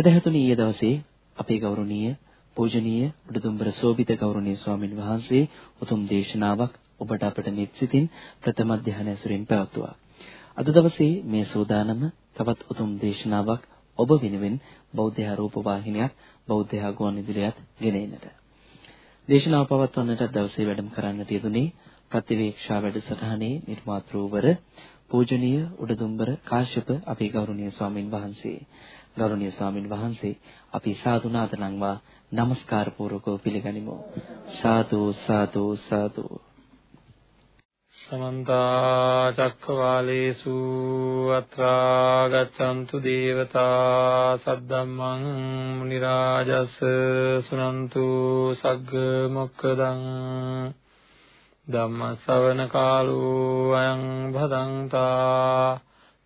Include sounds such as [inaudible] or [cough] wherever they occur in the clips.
සදහතුනි ඊයේ දවසේ අපේ ගෞරවනීය පූජනීය උඩුදුම්බර සෝබිත ගෞරවනීය ස්වාමින් වහන්සේ උතුම් දේශනාවක් ඔබට අපට නිත්සිතින් ප්‍රථම ධ්‍යාන ඇසුරින් පැවැත්වුවා. අද දවසේ මේ සෝදානම තවත් උතුම් දේශනාවක් ඔබ වෙනුවෙන් බෞද්ධ රූප වාහිනියක් බෞද්ධ ගුවන් විදුලියත් ගෙන එන්නට. දේශනාව පවත්වන්නට දවසේ වැඩම කරන්නට යෙදුනේ ප්‍රතිවේක්ෂා වැඩසටහනේ නිර්මාතෘවර පූජනීය උඩදුම්බර කාශ්‍යප අපේ ගෞරවනීය ස්වාමින් වහන්සේ ගෞරවනීය ස්වාමින් වහන්සේ අපි සාදු නාද නම්වා নমස්කාර පූර්වකව පිළිගනිමු. සාදු සාදු සාදු. සමන්ත චක්කවාලේසු අත්‍රා ගච්ඡන්තු දේවතා සද්දම්මං මුනි රාජස් සුනන්තු සග්ග මොක්කදං ධම්ම ශ්‍රවණ කාලෝ අයං භදංතා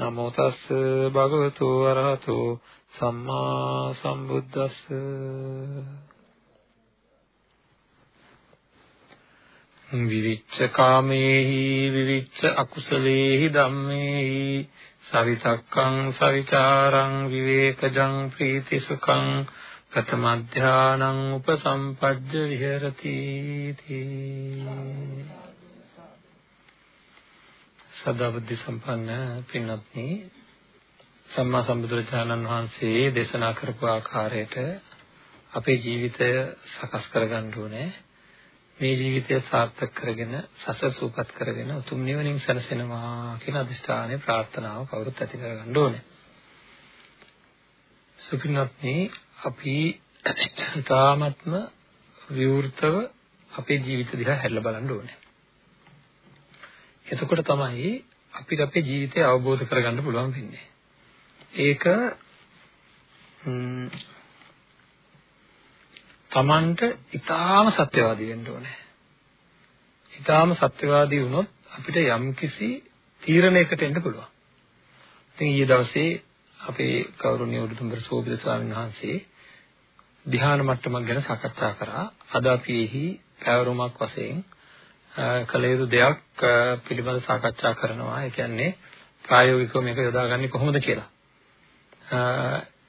නමෝ තස් භගවතු වරහතු සම්මා සම්බුද්දස්ස. විවිච්ඡ කාමේහි විවිච්ඡ අකුසලේහි ධම්මේහි සවිතක්කං සවිචාරං විවේකජං ප්‍රීතිසුඛං කතම ධානං උපසම්පජ්ජ විහෙරති සදා බුද්ධ සම්පන්න පින්වත්නි සම්මා සම්බුදුරජාණන් වහන්සේ දේශනා කරපු ආකාරයට අපේ ජීවිතය සකස් කරගන්න ඕනේ. මේ ජීවිතය සාර්ථක කරගෙන සසර සූපත් කරගෙන උතුම් නිවනින් සැනසෙනවා කියන අදිෂ්ඨානය ප්‍රාර්ථනාව කවුරුත් ඇති කරගන්න ඕනේ. සුපින්නත්නි අපි තාමත්ම විවෘතව අපේ ජීවිත දිහා හැරිලා බලන්න ඕනේ. එතකොට තමයි අපිට අපේ ජීවිතය අවබෝධ කරගන්න පුළුවන් වෙන්නේ. ඒක තමන්ට ඊටාම සත්‍යවාදී වෙන්න ඕනේ. ඊටාම සත්‍යවාදී වුණොත් අපිට යම්කිසි තීරණයකට එන්න පුළුවන්. ඉතින් ඊයේ දවසේ අපේ ගෞරවනීය උඩුතුම්බර සෝබිත ස්වාමීන් වහන්සේ ධ්‍යාන මට්ටමක් ගැන සාකච්ඡා කරා. අද අපි එහි පැවරුමක් වශයෙන් කළ යුතු දෙයක් පිළිබඳ සාකච්ඡා කරනවා. ඒ කියන්නේ ප්‍රායෝගිකව මේක යොදාගන්නේ කොහොමද කියලා.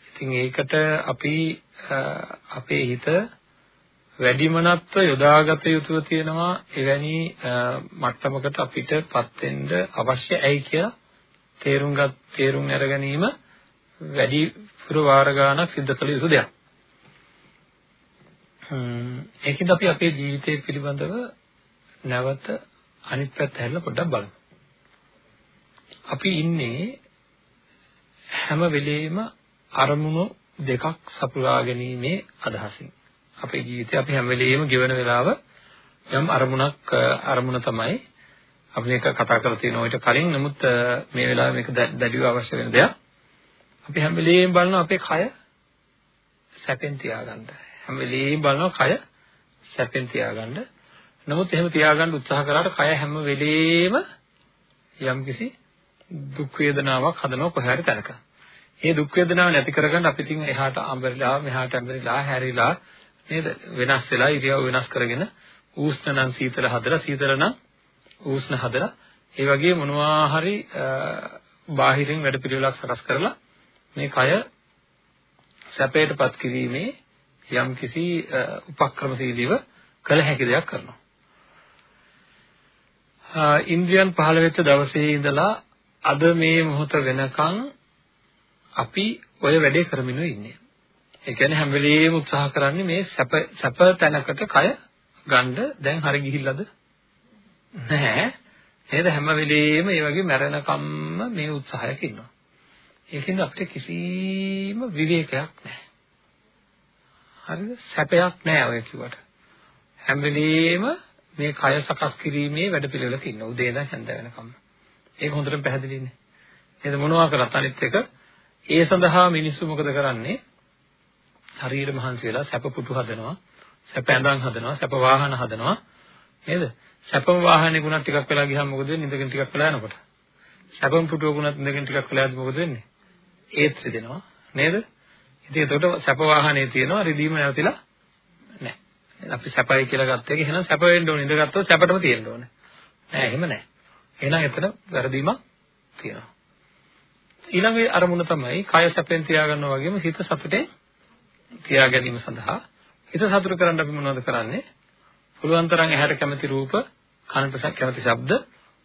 ඉතින් ඒකට අපි අපේ හිත වැඩිමනත්ව යොදාගත යුතුව තියෙනවා එවැනි මට්ටමකට අපිටපත් වෙන්න අවශ්‍ය ඇයි කියලා තේරුම් ගත් තේරුම් අර ගැනීම වැඩි පුර වාර ගානක් සිද්ධ කළ යුතු දෙයක්. ඒකෙන්ද අපි අපේ ජීවිතය පිළිබඳව නැවත අනිත් පැත්ත හැරලා පොඩ්ඩක් බලමු. අපි ඉන්නේ හැම වෙලෙම අරමුණු දෙකක් සපුරා ගැනීමේ අදහසින්. අපේ ජීවිතේ අපි හැම වෙලෙම ගෙවන වෙලාව යම් අරමුණක් අරමුණ තමයි. අපි මේක කතා කරලා තියෙන ඔයිට කලින්. නමුත් මේ වෙලාවේ මේක දැඩිව අවශ්‍ය වෙන දෙයක්. අපි හැම වෙලෙම බලනවා අපේ කය සැපෙන් තියාගන්න. හැම වෙලෙම බලනවා කය සැපෙන් තියාගන්න. නමුත් එහෙම තියාගන්න උත්සාහ කරාට කය හැම වෙලෙම යම්කිසි දුක් වේදනාවක් හදනවා කොහේ හරි තැනක. මේ දුක් වේදනාව නැති කරගන්න අපි තින් එහාට අඹරිලා මෙහාට අඹරිලා හැරිලා නේද වෙනස් වෙලා ඉරියව් වෙනස් කරගෙන ඌෂ්ණ නම් සීතල හදලා සීතල නම් ඌෂ්ණ හදලා ඒ වගේ මොනවා හරි බාහිරින් වැඩ පිළිවෙලක් සකස් කරලා මේ කය සැපයටපත් කිරීමේ යම්කිසි උපක්‍රමශීලීව කළ හැකි දෙයක් කරනවා. ඉන්ද්‍රියන් පහළ වෙච්ච දවසේ ඉඳලා අද මේ මොහොත වෙනකන් අපි ඔය වැඩේ කරමිනු ඉන්නේ. ඒ කියන්නේ හැම වෙලෙම උත්සාහ කරන්නේ මේ සැප සැප තැනකට කය ගන්න දැන් හරි ගිහිල්ලාද? නැහැ. නේද හැම වෙලෙම මේ වගේ මැරෙනකම්ම මේ උත්සාහයක ඉන්නවා. ඒකෙන්ද අපිට කිසිම විවේකයක් නැහැ. හරිද? සැපයක් නැහැ ඔය කිව්වට. හැම වෙලෙම මේ කය සකස් කිරීමේ වැඩපිළිවෙලක ඉන්න උදේ ඉඳන් හැන්ද වෙනකම්. ඒක හොඳටම පැහැදිලිනේ. නේද මොනවා කරත් අනිත් එක ඒ සඳහා මිනිස්සු මොකද කරන්නේ? හරියට මහන්සි වෙලා සැප පුටු හදනවා, සැප ඇඳන් හදනවා, සැප වාහන හදනවා. නේද? සැපම වාහනේ ගුණක් ටිකක් වෙලා ගියාම මොකද වෙන්නේ? ඉඳගෙන ටිකක් වෙලා යනකොට. සැපම පුටුව ගුණත් ඉඳගෙන ටිකක් වෙලා යද්දි මොකද වෙන්නේ? ඒත් රිදෙනවා නේද? ඉතින් එතකොට සැප වාහනේ තියෙනවා රිදීම නැවතිලා නැහැ. අපි සැපයි කියලා ගත්ත එක එහෙනම් සැප වෙන්න ඕනේ. ඉඳගත්තොත් සැපටම තියෙන්න ඕනේ. නෑ එහෙම නෑ. එහෙනම් එතන වැරදීමක් තියෙනවා. ඊළඟ අරමුණ තමයි කය සැපෙන් තියාගන්නවා වගේම හිත සතුටේ තියා ගැනීම සඳහා හිත සතුට කරන්න අපි මොනවද කරන්නේ? පුළුවන් තරම් ඇහැට කැමති රූප, කනට කැමති ශබ්ද,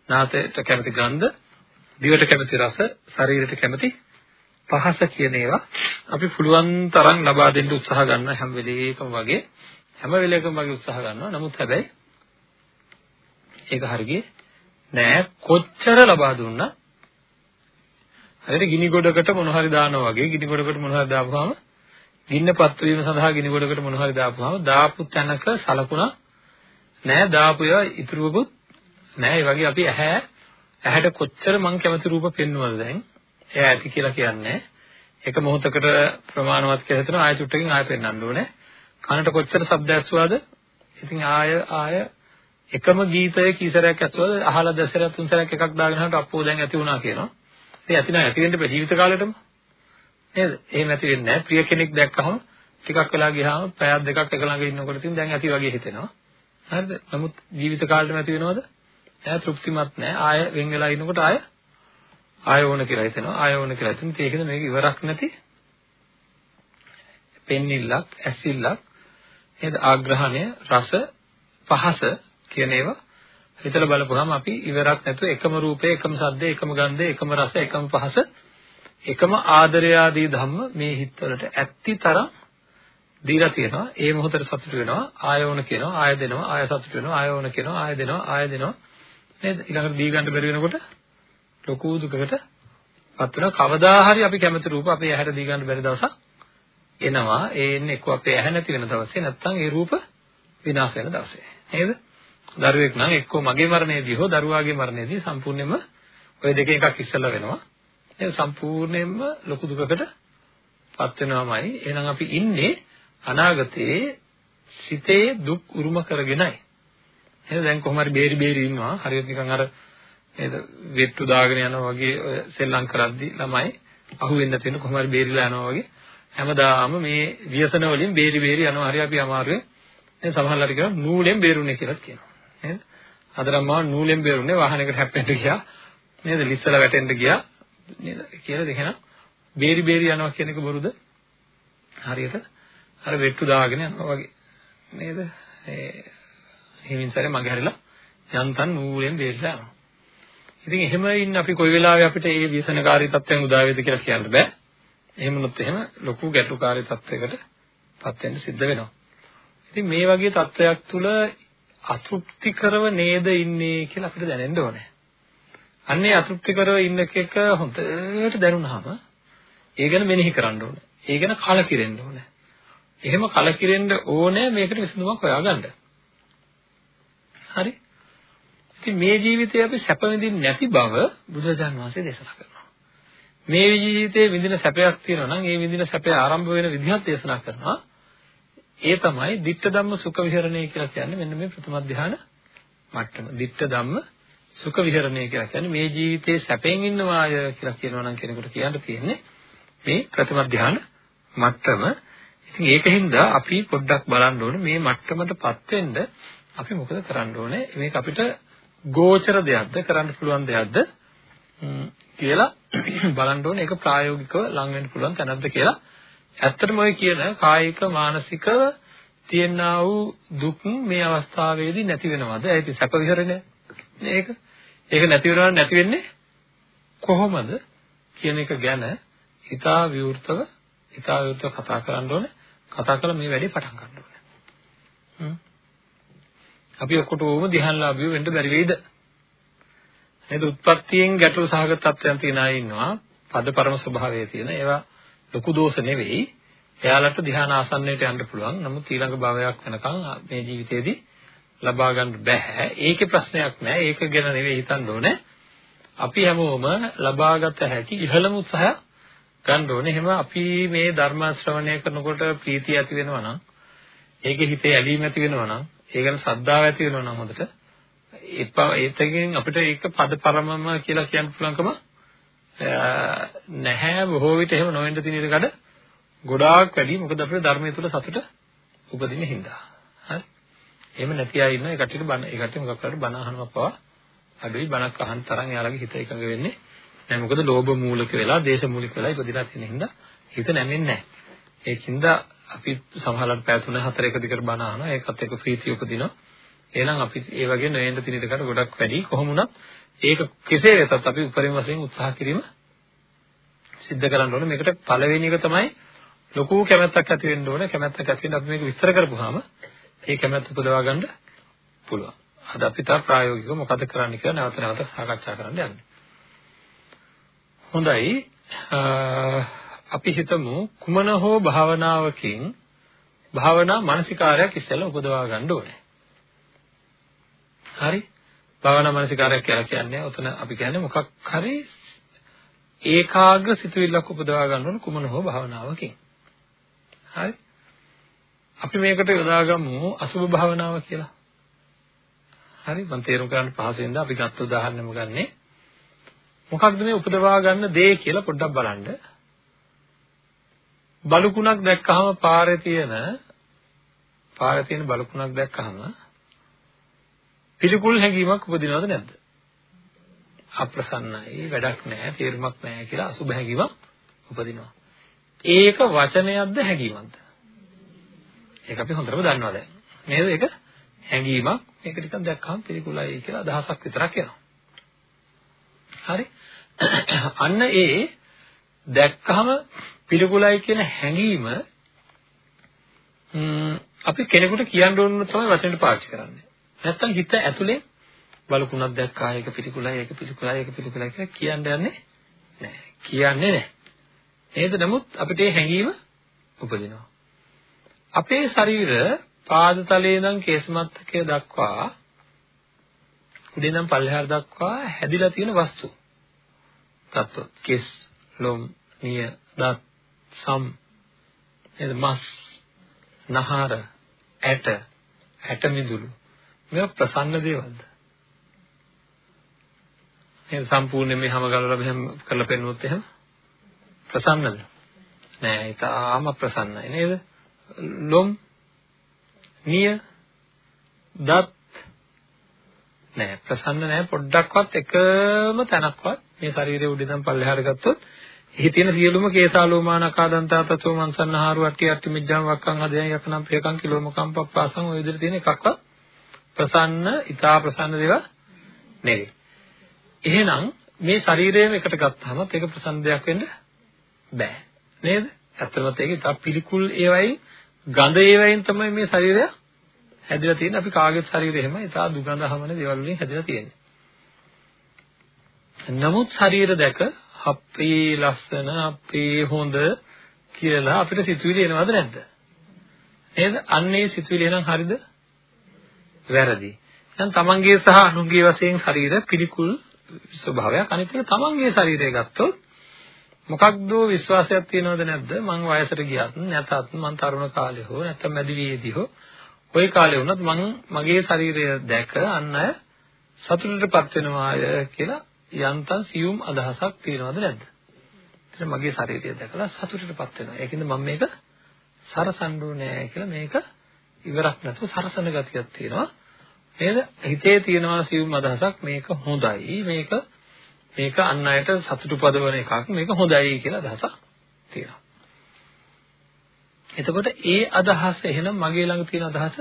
නාසයට කැමති ගන්ධ, දිවට කැමති රස, ශරීරයට කැමති පහස කියන ඒවා අපි පුළුවන් තරම් ලබා දෙන්න උත්සාහ ගන්න හැම වෙලේකම වගේ හැම වෙලේකම වගේ උත්සාහ ගන්නවා. නමුත් හැබැයි ඒක හරියන්නේ නෑ. කොච්චර ලබා දුන්නා? හරියට ගිනි ගොඩකට මොන හරි දානවා වගේ ගිනි ගොඩකට මොන හරි දාපුවාම ගින්නපත් වීම සඳහා ගිනි ගොඩකට මොන හරි දාපුවාම දාපු තැනක සලකුණා. නෑ දාපු ඒවා ඉතුරුවකුත් නෑ. ඒ වගේ අපි ඇහැ ඇහැට කොච්චර මං කැමති රූප පෙන්වනවද දැන්? එයා ඇති කියලා කියන්නේ. එක මොහොතකට ප්‍රමාණවත් කියලා හිතනවා. ආය චුට්ටකින් ආය පෙන්වන්න ඕනේ. කනට කොච්චර ශබ්ද ඇසුවාද? ඉතින් ආය ආය එකම ගීතය කීසරයක් ඇසුවද? අහලා දසරයක් තුන්සරයක් එකක් දාගෙන හරි අප්පෝ දැන් ඇති වුණා කියනවා. ඉතින් ඇති නැහැ ඇති වෙන්න බෑ ජීවිත කාලෙටම. නේද? එහෙම ඇති වෙන්නේ නැහැ ප්‍රිය කෙනෙක් දැක්කහම ටිකක් වෙලා ගියාම පැයක් දෙකක් එක ළඟ ඉන්නකොට ඉතින් දැන් ඇති වගේ හිතෙනවා. හරිද? නමුත් ජීවිත කාලෙටම ඇති වෙනවද? ඈ තෘප්තිමත් නැහැ ආය වෙන් වෙලා ඉන්නකොට ආය ආය ඕන කියලා හිතෙනවා. ආය ඕන කියලා හිතෙනවා. ඒකද මේක ඉවරක් නැති. පෙන්නිල්ලක් ඇසිල්ලක් නේද? ආග්‍රහණය රස පහස කියන ඒවා හිතලා බලපුවහම අපි ඉවරක් නැතුව එකම රූපේ එකම ශබ්දේ එකම ගන්ධේ එකම රස එකම පහස එකම ආදරය ආදී ධම්ම මේ හිතවලට ඇත්ති තරම් දීලා තියෙනවා. ඒ මොහොතට සතුට වෙනවා. ආයෝන කියනවා ආය දෙනවා ආය සතුට වෙනවා ආයෝන කියනවා ආය දෙනවා ආය දෙනවා. නේද? ඊළඟට දී ගන්න බැරි වෙනකොට ලොකු දුකකට පත් වෙනවා. කවදා හරි අපි කැමති රූප අපේ ඇහැට දී ගන්න බැරි දවසක් එනවා. ඒ එන්නේ එක්ක අපේ ඇහැ නැති වෙන දවසේ නැත්නම් ඒ රූප විනාශ වෙන දවසේ. නේද? දරුවෙක් නම් එක්කෝ මගේ මරණයේදී හෝ දරුවාගේ මරණයේදී සම්පූර්ණයෙන්ම ওই දෙකෙන් එකක් ඉස්සෙල්ලා වෙනවා. ඒක සම්පූර්ණයෙන්ම ලොකු දුකකට පත් වෙනවාමයි. එහෙනම් අපි ඉන්නේ අනාගතයේ සිතේ දුක් උරුම කරගෙනයි. එහෙනම් දැන් කොහොම හරි බේරි බේරි ඉන්නවා. හරියට නිකන් අර නේද? වෙට්ටු දාගෙන යනවා වගේ ඔය සෙල්ලම් කරද්දි ළමයි අහුවෙන්නේ නැති වෙන කොහොම හරි බේරිලා යනවා වගේ. හැමදාම මේ ව්‍යසන වලින් බේරි බේරි යනවා. හරි අපි අමාරුවේ දැන් සමහරවල්ලාට කියනවා නූලෙන් බේරුනේ කියලා කියනවා. නේද? අදරම් මාව නූලෙන් බේරුනේ වාහනයකට හැප්පෙන්න ගියා. නේද? ලිස්සලා වැටෙන්න ගියා. නේද? කියලා දෙකන බේරි බේරි යනවා කියන එක බොරුද? හරියට අර වෙට්ටු දාගෙන යනවා වගේ. නේද? ඒ හිමින් සැරේ මගේ හැරිලා යන්තම් නූලෙන් බේරිලා යනවා. ඉතින් එහෙම ඉන්න අපි කොයි වෙලාවෙ අපිට මේ ව්‍යසනකාරී තත්ත්වයන් උදා වේද කියලා කියන්න බෑ. එහෙම වුණොත් එහෙම ලොකු ගැටලුකාරී තත්ත්වයකට පත් වෙන්න සිද්ධ වෙනවා. ඉතින් මේ වගේ තත්ත්වයක් තුළ අතෘප්තිකරව නේද ඉන්නේ කියලා අපිට දැනෙන්න ඕනේ. අන්නේ අතෘප්තිකරව ඉන්න එක හොඳට දැනුණාම ඒ ගැන මෙනෙහි කරන්න ඕනේ. ඒ ගැන කලකිරෙන්න ඕනේ. එහෙම කලකිරෙන්න ඕනේ මේකට විසඳුමක් හොයාගන්න. හරි? ඉතින් මේ ජීවිතේ අපි සැප විඳින්නේ නැති බව බුදුරජාණන් වහන්සේ දේශනා කරනවා. මේ ජීවිතයේ විඳින සැපයක් තියෙනවා නම් ඒ විඳින සැපේ ආරම්භ වෙන විදිහත් දේශනා කරනවා. ඒ තමයි ditta ධම්ම සුඛ විහරණය කියලා කියන්නේ මෙන්න මේ ප්‍රථම ධ්‍යාන මට්ටම. ditta ධම්ම සුඛ විහරණය කියලා කියන්නේ මේ ජීවිතේ සැපෙන් ඉන්නවාය කියලා කියනවා නම් කෙනෙකුට කියන්න තියෙන්නේ මේ ප්‍රථම ධ්‍යාන මට්ටම. ඉතින් ඒකින්ද අපි පොඩ්ඩක් බලන්න ඕනේ මේ මට්ටමටපත් වෙන්න අපි මොකද කරන්න ඕනේ? මේක අපිට ගෝචර දෙයක්ද කරන්න පුළුවන් දෙයක්ද කියලා [clears throat] බලන්න ඕනේ ඒක ප්‍රායෝගිකව ලං වෙන්න පුළුවන් තැනක්ද කියලා. ඇත්තටම ඔය කියන කායික මානසිකව තියෙනා වූ දුක් මේ අවස්ථාවේදී නැති වෙනවද? ඒක සැප විහරණය. මේක. ඒක නැති වෙනවා නැති වෙන්නේ කොහොමද කියන එක ගැන හිතා විවෘතව හිතා විවෘතව කතා කරන්න ඕනේ. කතා කරලා මේ වැඩේ පටන් ගන්න ඕනේ. අපි ඔක්කොටම ධ්‍යානලාභියෝ වෙන්න බැරි වෙයිද? නේද? උත්පත්තියෙන් ගැටළු සහගත තත්ත්වයන් තියෙන අය ඉන්නවා. පදපරම ස්වභාවය තියෙන. ඒවා ලොකු දෝෂ නෙවෙයි. එයාලට ධ්‍යාන ආසන්නයට යන්න පුළුවන්. නමුත් ඊළඟ භවයක් වෙනකන් මේ ජීවිතේදී ලබා ගන්න බෑ. ඒකේ ප්‍රශ්නයක් නෑ. ඒක ගැන නෙවෙයි හිතන්න ඕනේ. අපි හැමෝම ලබාගත හැකි ඉහළම උත්සාහය ගන්න ඕනේ. එහෙම අපි මේ ධර්ම ශ්‍රවණය කරනකොට ප්‍රීතිය ඇති වෙනවා නම් ඒකේ හිතේ ඇලීම ඇති වෙනවා නම් ඒ ගැන ශ්‍රද්ධාව ඇති වෙනවා නම් හොඳට එපා ඒතකින් අපිට ඒක පද පරමම කියලා කියන්න පුළුවන්කම නැහැ. බොහෝ විට එහෙම නොවෙන්න තියෙන ඉඩකඩ ගොඩාක් වැඩි. මොකද අපේ ධර්මයේ තුල සතුට උපදින හින්දා. හරි? එහෙම නැති අය ඉන්න ඒ කට්ටියට බණ ඒ කට්ටිය මොකක් කරලා බණ අහනවා පවා. අඩුයි බණක් අහන්න තරම් එයාලගේ හිත එකඟ වෙන්නේ නැහැ. මොකද ලෝභ මූලික වෙලා දේශ මූලික වෙලා ඉපදිලා තියෙන හින්දා හිත නැමෙන්නේ නැහැ. ඒකින්ද අපි සමහරවිට පැය 3 4 එක දිගට බණ අහනවා. ඒකත් එක්ක ප්‍රීතිය උපදිනවා. එහෙනම් අපි ඒ වගේ නොයෙන්ද තින ඉඩකට ගොඩක් වැඩි කොහොම වුණත් ඒක කෙසේ වෙතත් අපි උපරිම වශයෙන් උත්සාහ කිරීම සිද්ධ කරන්න ඕනේ මේකට පළවෙනි එක තමයි ලොකු කැමැත්තක් ඇති වෙන්න ඕනේ කැමැත්තක් ඇති වෙන්න අපි මේක විස්තර කරපුවාම ඒ කැමැත්ත උපදවා ගන්න පුළුවන්. අද අපි තා ප්‍රායෝගිකව මොකද කරන්න කියලා නැවත නැවත සාකච්ඡා කරන්න යන්නේ. හොඳයි. අපි හිතමු කුමන හෝ භාවනාවකින් භාවනා මානසිකාරයක් ඉස්සෙල්ලා උපදවා ගන්න ඕනේ. හරි? භාවනා මානසිකාරයක් කියලා කියන්නේ ඔතන අපි කියන්නේ මොකක් හරි ඒකාග්‍ර සිතුවිල්ලක් උපදවා ගන්න ඕන කුමන හෝ භාවනාවකින්. හරි? අපි මේකට යොදාගමු අසුභ භාවනාව කියලා. හරි මම තේරුම් ගන්න පහසුවෙන්ද අපි ගත්ත උදාහරණෙම ගන්නෙ. මොකක්ද මේ උපදවා ගන්න දේ කියලා පොඩ්ඩක් බලන්න. බලුකුණක් දැක්කහම පාරේ තියෙන පාරේ තියෙන බලුකුණක් දැක්කහම පිළිකුල් හැඟීමක් උපදිනවද නැද්ද? අප්‍රසන්නයි වැඩක් නැහැ තේරුමක් නැහැ කියලා අසුභ හැඟීමක් උපදිනවා. ඒක වචනයක්ද හැඟීමක්ද? ඒක අපි හොඳටම දන්නවා දැන්. නේද? ඒක හැඟීමක්. මේක නිකන් දැක්කම පිළිකුලයි කියලා අදහසක් විතරක් එනවා. හරි? [coughs] අන්න ඒ දැක්කම පිළිකුලයි කියන හැඟීම අපි කෙනෙකුට කියන්න ඕන තමයි වචනෙට පාවිච්චි කරන්නේ. නැත්තම් හිත ඇතුලේ බලකුණක් දැක්කා ඒක පිළිකුලයි ඒක පිළිකුලයි ඒක පිළිකුලයි කියලා කියන්න යන්නේ නැහැ. කියන්නේ නැහැ. නේද? නමුත් අපිට මේ හැඟීම උපදිනවා. අපේ ශරීර පාද තලයේ ඉඳන් කේසමත්තකය දක්වා උඩින් ඉඳන් පල්ලෙහාට දක්වා හැදිලා තියෙන වස්තු. ගත්තොත් කෙස්, ලොම්, නිය, දත්, සම්, නේද මස්, නහර, ඇට, ඇට මිදුළු. මේවා ප්‍රසන්න දේවල්ද? එහෙනම් සම්පූර්ණයෙන් මේ හැම ගලවලා මෙහෙම කරලා පෙන්නුවොත් එහෙම ප්‍රසන්නද? නෑ, ඒකම ප්‍රසන්නයි නේද? ලොම් නිය දත් නෑ ප්‍රසන්න නෑ පොඩ්ඩක්වත් එකම තැනක්වත් මේ ශරීරයේ උඩින් පල්ලෙහාට ගත්තොත් එහි තියෙන සියලුම කේසාලෝමානකා දන්තාතතෝ මන්සන්නහාරු අට්ටි අට්ටි මිජ්ජම් වක්කම් හදයන් යකනම් ප්‍රේකම් කිලෝමකම් පප්පාසම් ඔය විදිහට තියෙන එකක්වත් ප්‍රසන්න ඊටා ප්‍රසන්න දේවල් නෙවෙයි එහෙනම් මේ ශරීරයම එකට ගත්තාම ඒක ප්‍රසන්න දෙයක් වෙන්න බෑ නේද ඇත්තටම ඒක ඉතා පිළිකුල් ඒවයි ගඳ ඒවයින් තමයි මේ ශරීරය හැදිලා තියෙන්නේ. අපි කාගේත් ශරීරය එහෙම ඉතා දුගඳ හමන දේවල් වලින් හැදිලා තියෙන්නේ. නමුත් ශරීර දැක අපේ ලස්සන අපේ හොඳ කියලා අපිට සිතුවිලි එනවද නැද්ද? නේද? අන්නේ සිතුවිලි එනම් හරිද? වැරදි. දැන් තමන්ගේ සහ අනුන්ගේ වශයෙන් ශරීර පිළිකුල් ස්වභාවයක්. අනිත් එක තමන්ගේ ශරීරය ගත්තොත් මොකක්ද විශ්වාසයක් තියනවද නැද්ද? මං වයසට ගියත් නැතත් මං තරුණ කාලේ හෝ නැත්නම් මැදි වියේදී හෝ ওই කාලේ වුණත් මං මගේ ශරීරය දැක අන්න අය සතුටටපත් වෙනවාය කියලා යන්තම් සියුම් අදහසක් තියනවද නැද්ද? එතන මගේ ශරීරය දැකලා සතුටටපත් වෙනවා. ඒකින්ද මම මේක සරසන්න ඕනේ කියලා මේක ඉවරක් නැතුව සරසන ගතියක් තියෙනවා නේද හිතේ තියෙනවා සියුම් අදහසක් මේක හොඳයි මේක මේක අන් අයට සතුටු පදවන එකක් මේක හොඳයි කියලා අදහසක් තියෙනවා. එතකොට ඒ අදහස එහෙනම් මගේ ළඟ තියෙන අදහස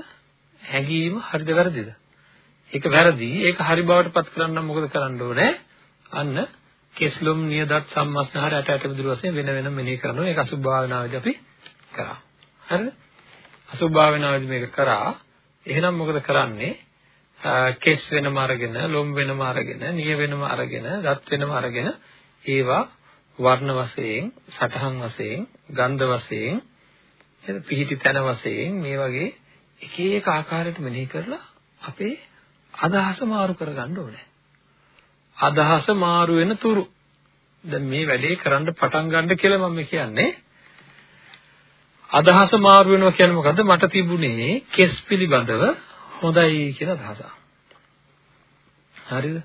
හැඟීම හරිද වැරදිද? ඒක වැරදි. ඒක හරි බවට පත් කරන්න මොකද කරන්න ඕනේ? අන්න කෙස්ලොම් නියදත් සම්මස්නහර ඇට ඇට විදුරු වශයෙන් වෙන වෙනම මෙනෙහි කරනවා. ඒක අසුභ භාවනාවේදී අපි කරා. හරිද? අසුභ භාවනාවේදී මේක කරා. එහෙනම් මොකද කරන්නේ? කෙස් වෙනම අරගෙන, ලොම් වෙනම අරගෙන, නිය වෙනම අරගෙන, දත් වෙනම අරගෙන ඒවා වර්ණ වශයෙන්, සටහන් වශයෙන්, ගන්ධ වශයෙන්, එද පිහිටි තන වශයෙන් මේ වගේ එක එක ආකාරයට මෙනෙහි කරලා අපේ අදහස මාරු කරගන්න ඕනේ. අදහස මාරු වෙන තුරු දැන් මේ වැඩේ කරන්න පටන් ගන්න කියලා මම කියන්නේ අදහස මාරු වෙනවා කියන්නේ මොකද්ද මට තිබුණේ කෙස් පිළිබඳව හොඳයි කියලා අදහසක්. හරිද?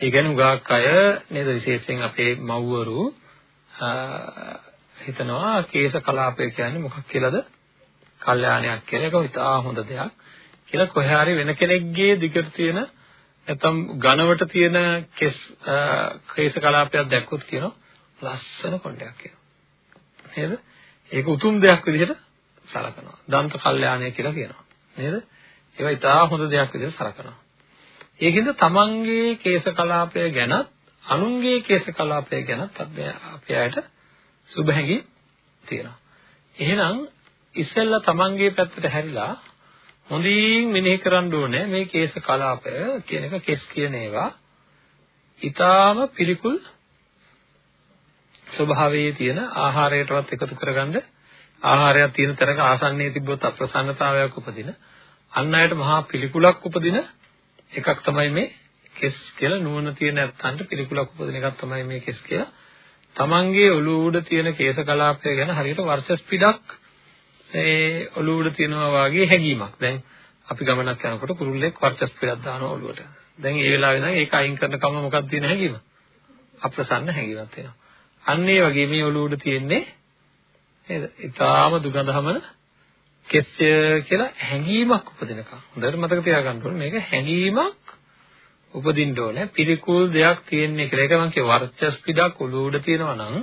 ඒ කියන්නේ උගාක් අය නේද විශේෂයෙන් අපේ මව්වරු හිතනවා කේශ කලාපය කියන්නේ මොකක් කියලාද? කල්යාණයක් කියලා. ඒක ඉතා හොඳ දෙයක්. කියලා කොහේ හරි වෙන කෙනෙක්ගේ දිගට තියෙන නැත්නම් ඝනවට තියෙන කෙස් කේශ කලාපයක් දැක්කොත් කියනවා ලස්සන කොණ්ඩයක් කියලා. නේද? ඒක උතුම් දෙයක් විදිහට සලකනවා. දන්ත කල්යාණය කියලා කියනවා. නේද? ඒවා ඉතා හොඳ දෙයක් විදිහට සලකනවා. ඒකින්ද තමන්ගේ කේශ කලාපය ගැනත් අනුන්ගේ කේශ කලාපය ගැනත් අපේ අයට සුබ හැඟීම් තියෙනවා. එහෙනම් ඉස්සෙල්ලා තමන්ගේ පැත්තට හැරිලා හොඳින් මෙනෙහි කරන්න ඕනේ මේ කේශ කලාපය කියන එක කෙස් කියන ඒවා ඊටාම පිළිකුල් ස්වභාවයේ තියෙන ආහාරයටවත් එකතු කරගන්න ආහාරයක් තියෙන තැනක ආසන්නයේ තිබ්බොත් අප්‍රසන්නතාවයක් උපදින අන් අයට මහා පිළිකුලක් උපදින එකක් තමයි මේ කෙස් කියලා නුවණ තියෙන නැත්තන්ට පිළිකුලක් උපදින එකක් තමයි මේ කෙස් කියලා තමන්ගේ ඔළුව උඩ තියෙන කේශ කලාපය ගැන හරියට වර්චස් පිටක් ඒ ඔළුව උඩ තියෙනවා වාගේ හැඟීමක්. දැන් අපි ගමනක් යනකොට කුරුල්ලෙක් වර්චස් පිටක් දානවා ඔළුවට. දැන් ඒ වෙලාවේ නම් ඒක අයින් කරන කම මොකක්ද තියෙන හැඟීම? අප්‍රසන්න හැඟීමක් තියෙනවා. අන්න ඒ වගේ මේ ඔළුව උඩ තියෙන්නේ නේද? ඊටාම දුගඳ හමන කෙස්ය කියලා හැඟීමක් උපදිනකම්. හොඳට මතක තියාගන්න ඕනේ මේක හැඟීමක් උපදින්න ඕනේ. පිළිකුල් දෙයක් තියෙන්නේ කියලා. ඒක මම කිය වර්චස් පිටක් ඔළුව උඩ තියෙනවා නම්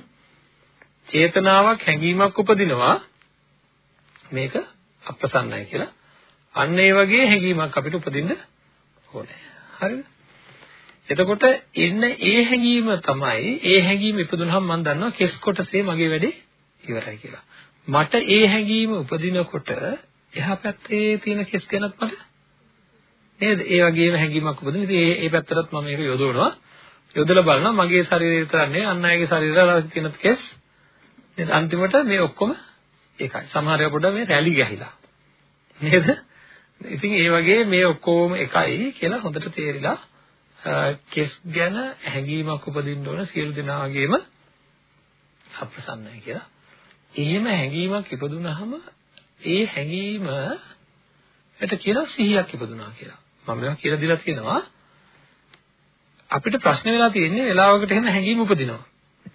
චේතනාවක් හැඟීමක් උපදිනවා මේක අප්‍රසන්නයි කියලා. අන්න ඒ වගේ හැඟීමක් අපිට උපදින්න ඕනේ. හරිද? එතකොට එන්න ඒ හැඟීම තමයි ඒ හැඟීම ඉපදුනහම මම දන්නවා කෙස් කොටසේ මගේ වැඩේ ඉවරයි කියලා. මට ඒ හැඟීම උපදිනකොට එහා පැත්තේ තියෙන කෙස් ගැනත් මට නේද? ඒ වගේම හැඟීමක් උපදින. ඉතින් ඒ ඒ පැත්තටත් මම මේක යොදවනවා. යොදලා බලනවා මගේ ශරීරය විතරක් නෙවෙයි අන් අයගේ ශරීරවල තියෙන කෙස් නේද? අන්තිමට මේ ඔක්කොම ඒකයි. සමහර අය පොඩ්ඩක් මේ රැලි ගැහිලා. නේද? ඉතින් ඒ වගේ මේ ඔක්කොම එකයි කියලා හොඳට තේරිලා කෙස් ගැන හැඟීමක් උපදින්න ඕන සියලු දෙනාගේම අප්‍රසන්නයි කියලා. එහෙම හැඟීමක් ඉපදුනහම ඒ හැඟීමට කියනවා සිහියක් ඉපදුනා කියලා. මම මේවා කියලා දීලා තියෙනවා. අපිට ප්‍රශ්න වෙලා තියෙන්නේ වෙලාවකට එහෙම හැඟීම් උපදිනවා.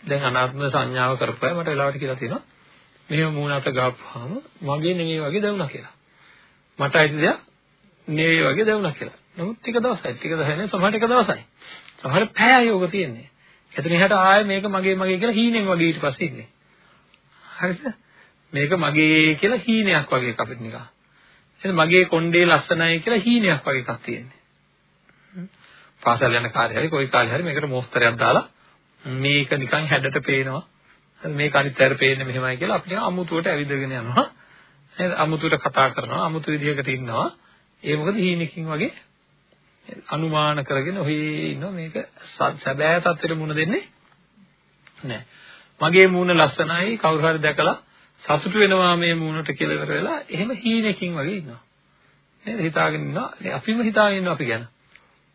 දැන් අනාත්ම සංඥාව කරපුවා මට වෙලාවට කියලා තියෙනවා. මෙහෙම මූණ අත ගහපුවාම මගේ නෙමෙයි වගේ දැනුණා කියලා. මට අයිති දෙයක් නෙවෙයි වගේ දැනුණා කියලා. නමුත් ටික දවසයි ටික දවසයි නේ සමහර ටික දවසයි. සමහර පැය යෝග තියෙන්නේ. එතන එහාට ආයෙ මේක මගේ මගේ කියලා හීනෙන් වගේ ඊට පස්සේ ඉන්නේ. හරිද? මේක මගේ කියලා හීනයක් වගේ එකක් අපිට නිකන්. එහෙනම් මගේ කොණ්ඩේ ලස්සනයි කියලා හීනයක් වගේ එකක් තියෙන්නේ. පාසල් යන කාර්යය හරි කොයි කාලේ හරි මේකට මොස්තරයක් දාලා මේක නිකන් හැඩට පේනවා. මේක අනිත් පැයට පේන්නේ මෙහෙමයි කියලා අපිට අමුතුවට ඇවිදගෙන යනවා. නේද? අමුතුවට කතා කරනවා. අමුතු විදිහකට ඉන්නවා. ඒ මොකද හීනකින් වගේ අනුමාන කරගෙන ඔහේ ඉන්නවා මේක සැබෑ තත්ත්වෙට මුණ දෙන්නේ නැහැ. මගේ මූණ ලස්සනයි කවුරු හරි දැකලා සතුටු වෙනවා මේ මූණට කියලා ඉවර වෙලා එහෙම හීනකින් වගේ ඉන්නවා. නේද? හිතාගෙන ඉන්නවා. අපිම හිතාගෙන ඉන්නවා අපි ගැන.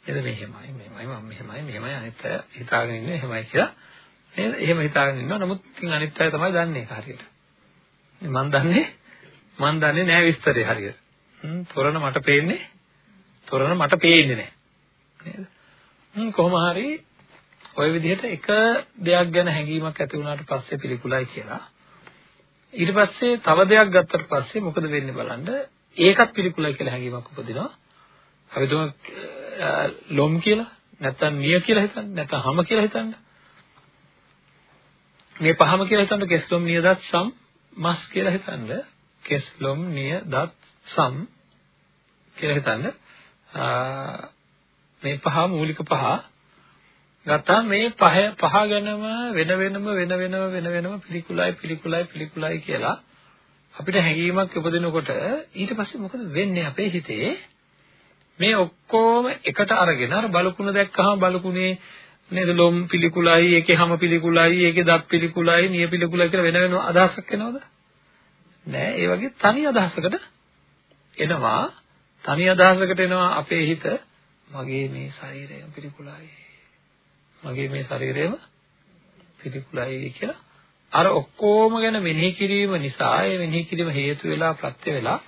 නේද මෙහෙමයි මෙහෙමයි මම මෙහෙමයි මෙහෙමයි අනිත් අය හිතාගෙන ඉන්නේ එහෙමයි කියලා. නේද? එහෙම හිතාගෙන ඉන්නවා. නමුත් ඉතින් අනිත් අය තමයි දන්නේ ඒක හරියට. මම දන්නේ මම දන්නේ නෑ විස්තරය හරියට. හ්ම් තොරණ මට පේන්නේ තොරණ මට පේන්නේ නෑ. නේද? හ්ම් කොහොම හරි ওই විදිහට එක දෙයක් ගැන හැඟීමක් ඇති වුණාට පස්සේ පිළිකුලයි කියලා ඊට පස්සේ තව දෙයක් ගත්තට පස්සේ මොකද වෙන්නේ බලන්න ඒකත් පිළිකුලයි කියලා හැඟීමක් උපදිනවා අපි තුම ලොම් කියලා නැත්තම් නිය කියලා හිතන්න නැත්තම් හැම කියලා හිතන්න මේ පහම කියලා හිතන්න කෙස්ලොම් නිය දත් සම් මස් කියලා හිතන්න කෙස්ලොම් නිය දත් සම් කියලා හිතන්න මේ පහ මූලික පහ. ගත්තා මේ පහ පහ ගැනම වෙන වෙනම වෙන වෙනම වෙන වෙනම පිළිකුලයි පිළිකුලයි පිළිකුලයි කියලා අපිට හැඟීමක් උපදිනකොට ඊට පස්සේ මොකද වෙන්නේ අපේ හිතේ? මේ ඔක්කොම එකට අරගෙන අර බලකුණ දැක්කහම බලකුණේ නේද ලොම් පිළිකුලයි ඒකේ හැම පිළිකුලයි ඒකේ දත් පිළිකුලයි නිය පිළිකුලයි කියලා වෙන වෙනම අදහසක් එනවද? නෑ ඒ වගේ තනි අදහසකට එනවා. තනි අදහසකට එනවා අපේ හිත. මගේ මේ ශරීරය පිළිකුලයි. මගේ මේ ශරීරයම පිළිකුලයි කියලා අර ඔක්කොම ගැන මෙනෙහි කිරීම නිසා ඒ මෙනෙහි කිරීම හේතු වෙලා ප්‍රත්‍ය වෙලා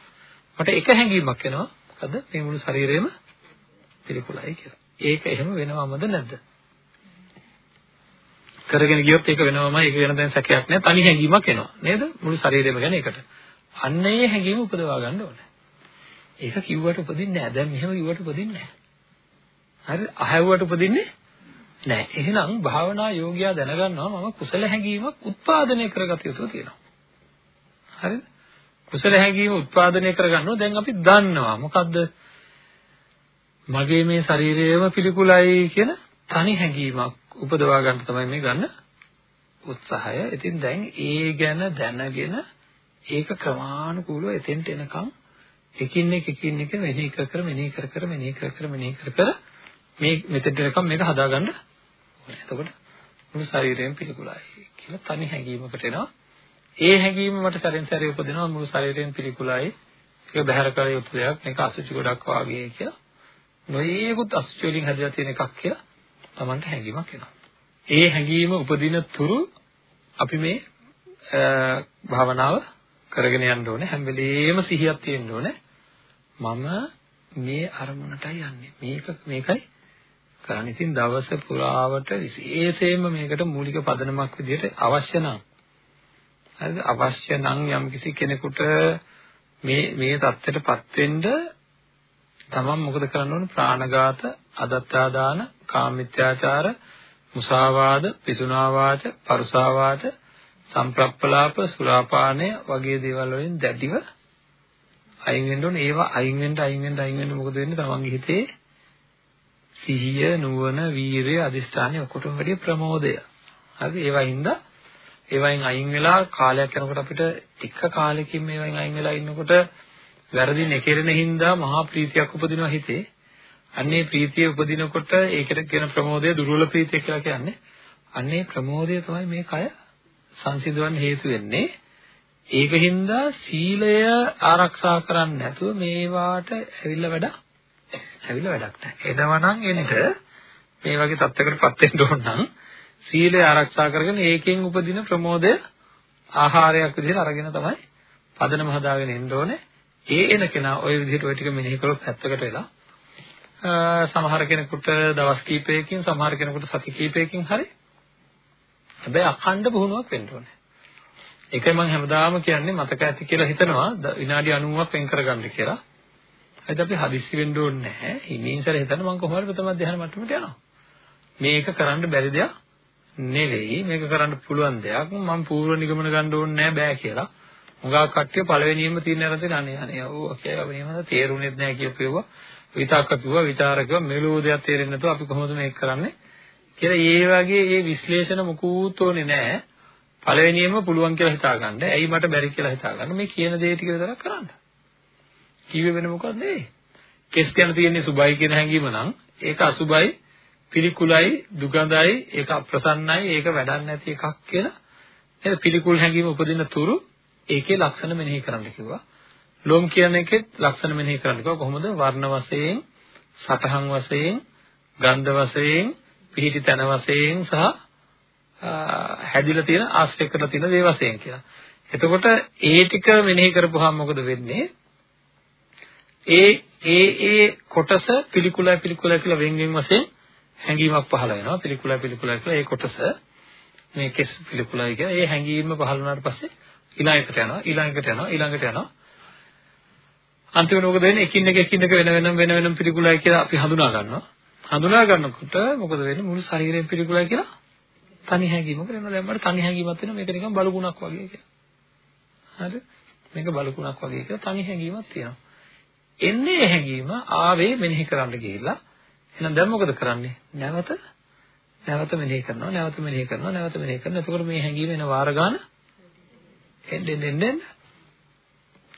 මට එක හැඟීමක් එනවා. මොකද මේ මුළු ශරීරෙම පිළිකුලයි කියලා. ඒක එහෙම වෙනවමද නැද්ද? කරගෙන ගියොත් ඒක වෙනවමයි. ඒක වෙන දැන් සැකයක් නෑ තනි හැඟීමක් එනවා. නේද? මුළු ශරීරෙම ගැන ඒකට. අන්න ඒ හැඟීම උපදවා ගන්න ඕනේ. ඒක කිව්වට උපදින්නේ නෑ දැන් මෙහෙම කිව්වට උපදින්නේ නෑ හරි? අහවුවට උපදින්නේ නෑ එහෙනම් භාවනා යෝගියා දැනගන්නවා මම කුසල හැඟීමක් උත්පාදනය කරගත යුතු තියෙනවා. හරිද? කුසල හැඟීම උත්පාදනය කරගන්නවා. දැන් අපි දන්නවා මොකද්ද? මගේ මේ ශරීරයම පිළිකුලයි කියන තනි හැඟීමක් උපදවා ගන්න තමයි මේ ගන්න උත්සාහය. ඉතින් දැන් ඒ ගැන දැනගෙන ඒක ක්‍රමානුකූලව එතෙන්ට එනකම් එකින් එක එකින් එක මෙනෙහි කර කර මෙනෙහි කර කර මෙනෙහි කර කර මෙනෙහි කර කර මේ මෙතෙන්ට එනකම් මේක හදාගන්න ඕනේ. එතකොට මුළු ශරීරයෙන් පිළිකුලයි කියලා තනි හැඟීමකට එනවා. ඒ හැඟීම මට සැරෙන් සැරේ උපදිනවා මුළු ශරීරයෙන් පිළිකුලයි. ඒක බහැර කර යුතු දෙයක්. මේක අසුචි ගොඩක් වාගේ කියලා. නොයේකුත් අසුචි වලින් හැදලා තියෙන එකක් කියලා Tamanට හැඟීමක් එනවා. ඒ හැඟීම උපදින තුරු අපි මේ භාවනාව කරගෙන යන්න ඕනේ. හැම වෙලෙම සිහියක් තියෙන්න ඕනේ. මම මේ අරමුණටයි යන්නේ. මේක මේකයි කරන්නේ. ඉතින් දවස පුරාවට විශේෂයෙන්ම මේකට මූලික පදනමක් විදිහට අවශ්‍ය නම් හරිද? අවශ්‍ය නම් යම්කිසි කෙනෙකුට මේ මේ தත්ත්වයටපත් වෙන්න තමන් මොකද කරන්න ඕනේ? ප්‍රාණඝාත, අදත්තාදාන, කාමිත්‍යාචාර, මුසාවාද, පිසුනාවාච, පරුසාවාච, සම්ප්‍රප්පලාප, සුරාපානය වගේ දේවල් වලින් දැඩිව අයින් වෙන්න ඕනේ. ඒවා අයින් වෙන්න අයින් වෙන්න අයින් වෙන්න මොකද වෙන්නේ? තමන්ගේ හිතේ සිහිය, නුවණ, වීරිය, අදිෂ්ඨානය ඔක්කොටම වැඩි ප්‍රමෝදය. හරි ඒවා හින්දා ඒවයින් අයින් වෙලා කාලයක් යනකොට අපිට ටික කාලෙකින් මේවයින් අයින් වෙලා ඉන්නකොට වැරදි නෙකෙරෙන හින්දා මහා ප්‍රීතියක් උපදිනවා හිතේ. අන්නේ ප්‍රීතිය උපදිනකොට ඒකට කියන ප්‍රමෝදය දුර්වල ප්‍රීතිය කියලා කියන්නේ. අන්නේ ප්‍රමෝදය තමයි මේ කය සංසිඳවන්න හේතු වෙන්නේ. ඒකින්ද සීලය ආරක්ෂා කරන්නේ නැතුව මේවාට ඇවිල්ලා වැඩ ඇවිල්ලා වැඩක් නැහැ. එනවනම් එන්න මේ වගේ තත්යකටපත් වෙන්න ඕන නම් සීලය ආරක්ෂා කරගෙන ඒකෙන් උපදින ප්‍රමෝදය ආහාරයක් විදිහට අරගෙන තමයි පදනම හදාගෙන එන්න ඕනේ. ඒ එන කෙනා ওই විදිහට ওই ටික මෙනෙහි කරොත් පැත්තකට වෙලා සමහර කෙනෙකුට දවස් කීපයකින් සමහර කෙනෙකුට සති කීපයකින් හරි හැබැයි අඛණ්ඩ පුහුණුවක් වෙන්න ඕනේ. ඒකයි මම හැමදාම කියන්නේ මතක ඇති කියලා හිතනවා විනාඩි 90ක් වෙන් කරගන්න කියලා. හරිද අපි හදිස්සි වෙන්න ඕනේ නැහැ. හිමින්සර හිතන්න මම කොහොමද ප්‍රථම ධ්‍යාන මට්ටමට යනවා. මේක කරන්න බැරි දෙයක් නෙවෙයි. මේක කරන්න පුළුවන් දෙයක්. මම පූර්ව නිගමන ගන්න ඕනේ නැහැ බෑ කියලා. හුඟක් කට්ටිය පළවෙනියෙන්ම තියෙන අරගෙන අනේ අනේ ඔව් කියලා වෙනවද තේරුණෙත් නැහැ කියපේවා විතක්ක කිව්වා විචාර කිව්වා මෙලෝ දෙයක් තේරෙන්නේ නැතුව අපි කොහොමද මේක කරන්නේ කියලා ඒ වගේ ඒ විශ්ලේෂණ මුකුත් ඕනේ නැහැ පළවෙනියෙන්ම පුළුවන් කියලා හිතාගන්න ඇයි මට බැරි කියලා හිතාගන්න මේ කියන දේ ටික විතරක් කරන්න කිව්වේ වෙන මොකක්ද නේ කෙස් ගැන තියෙන්නේ සුබයි කියන හැඟීම නම් ඒක අසුබයි පිළිකුලයි දුගඳයි ඒක අප්‍රසන්නයි ඒක වැඩක් නැති එකක් කියලා නේද පිළිකුල් හැඟීම උපදින තුරු ඒකේ ලක්ෂණ මෙනෙහි කරන්න කිව්වා. ලෝම් කියන එකෙත් ලක්ෂණ මෙනෙහි කරන්න කිව්වා. කොහොමද? වර්ණ වශයෙන්, සටහන් වශයෙන්, ගන්ධ වශයෙන්, පිහිටි තන වශයෙන් සහ හැදිලා තියෙන ආශ්‍රය කරලා තියෙන දේ වශයෙන් කියලා. එතකොට ඒ ටික මෙනෙහි කරපුවාම මොකද වෙන්නේ? ඒ ඒ ඒ කොටස පිළිකුලයි පිළිකුලයි කියලා වෙන් වෙන් වශයෙන් හැඟීමක් පහළ වෙනවා. පිළිකුලයි පිළිකුලයි කියලා ඒ කොටස මේ කෙස් පිළිකුලයි කියලා ඒ හැඟීම පහළ වුණාට පස්සේ ඊළඟට යනවා ඊළඟට යනවා ඊළඟට යනවා අන්තිමට මොකද වෙන්නේ එකින් එක එකින් එක වෙන වෙනම වෙන වෙනම පිළිකුලයි කියලා අපි හඳුනා ගන්නවා හඳුනා ගන්නකොට මොකද වෙන්නේ මුළු ශරීරයෙන් පිළිකුලයි කියලා තනි හැඟීමක් වෙනවා දැන් මට තනි හැඟීමක් වෙනවා මේක නිකන් බලුකුණක් වගේ කියලා. හරි මේක බලුකුණක් වගේ කියලා තනි හැඟීමක් තියෙනවා. එන්නේ හැඟීම ආවේ මෙනෙහි කරන්න ගිහිල්ලා. එහෙනම් දැන් මොකද කරන්නේ? නැවත නැවත මෙනෙහි කරනවා නැවත මෙනෙහි කරනවා නැවත මෙනෙහි කරනවා. එතකොට මේ හැඟීම එන වාර ගන්න එන්න එන්න එන්න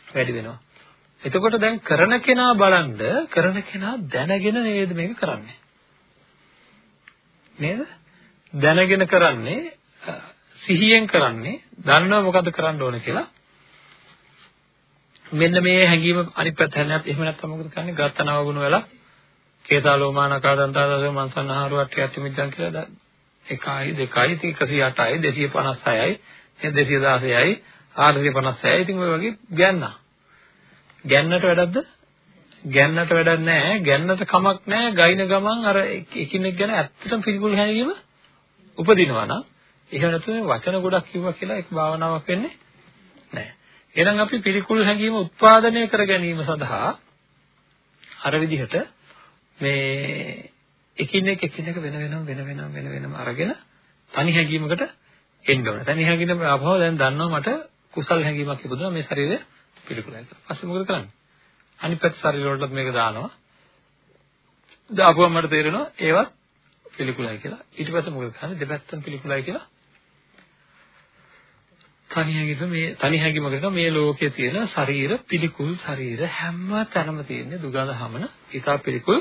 වැඩි වෙනවා. එතකොට දැන් කරන කෙනා බලන්න කරන කෙනා දැනගෙන නේද මේක කරන්නේ. නේද? දැනගෙන කරන්නේ සිහියෙන් කරන්නේ දන්නව මොකද කරන්න ඕන කියලා. මෙන්න මේ හැඟීම අනිත් පැත්ත හැන්නත් එහෙම නැත්නම් මොකද කරන්නේ? ගත්තනව ගුණ වෙලා කේතාලෝමානකා දන්තාදස මන්සන්නහාරු අට්ටි අට්ටි මිද්දන් කියලා 1යි 2යි 108යි 256යි 216යි 456 ඉතින් ඔය වගේ ගෑන්නා. ගැන්නට වැඩක්ද? ගැන්නට වැඩක් නැහැ. ගැන්නට කමක් නැහැ. ගයින ගමන් අර එකිනෙක ගැන ඇත්තටම පිළිකුල් හැඟීම උපදිනවා නම් එහෙම නැත්නම් වචන ගොඩක් කිව්වා කියලා ඒක භාවනාවක් වෙන්නේ නැහැ. එහෙනම් අපි පිළිකුල් හැඟීම උත්පාදනය කර ගැනීම සඳහා අර විදිහට මේ එකිනෙක එකිනෙක වෙන වෙනම වෙන වෙනම වෙන වෙනම අරගෙන තනි හැඟීමකට එන්න ඕන. තනි හැඟීම ආපහු දැන් දන්නවා මට කුසල් හැඟීමක් ඉපදුනා මේ ශරීරය පිළිකුලයි කියලා. පස්සේ මොකද කරන්නේ? අනිත් පැත්ත ශරීර වලටත් මේක දානවා. දාපුවම මට තේරෙනවා ඒවත් පිළිකුලයි කියලා. ඊට පස්සේ මොකද කරන්නේ? දෙපැත්තම පිළිකුලයි කියලා තනි හැඟීම මේ තනි හැඟීමකට මේ ලෝකයේ තියෙන ශරීර පිළිකුල් ශරීර හැම තැනම තියෙන දුගඳ හමන ඉතා පිළිකුල්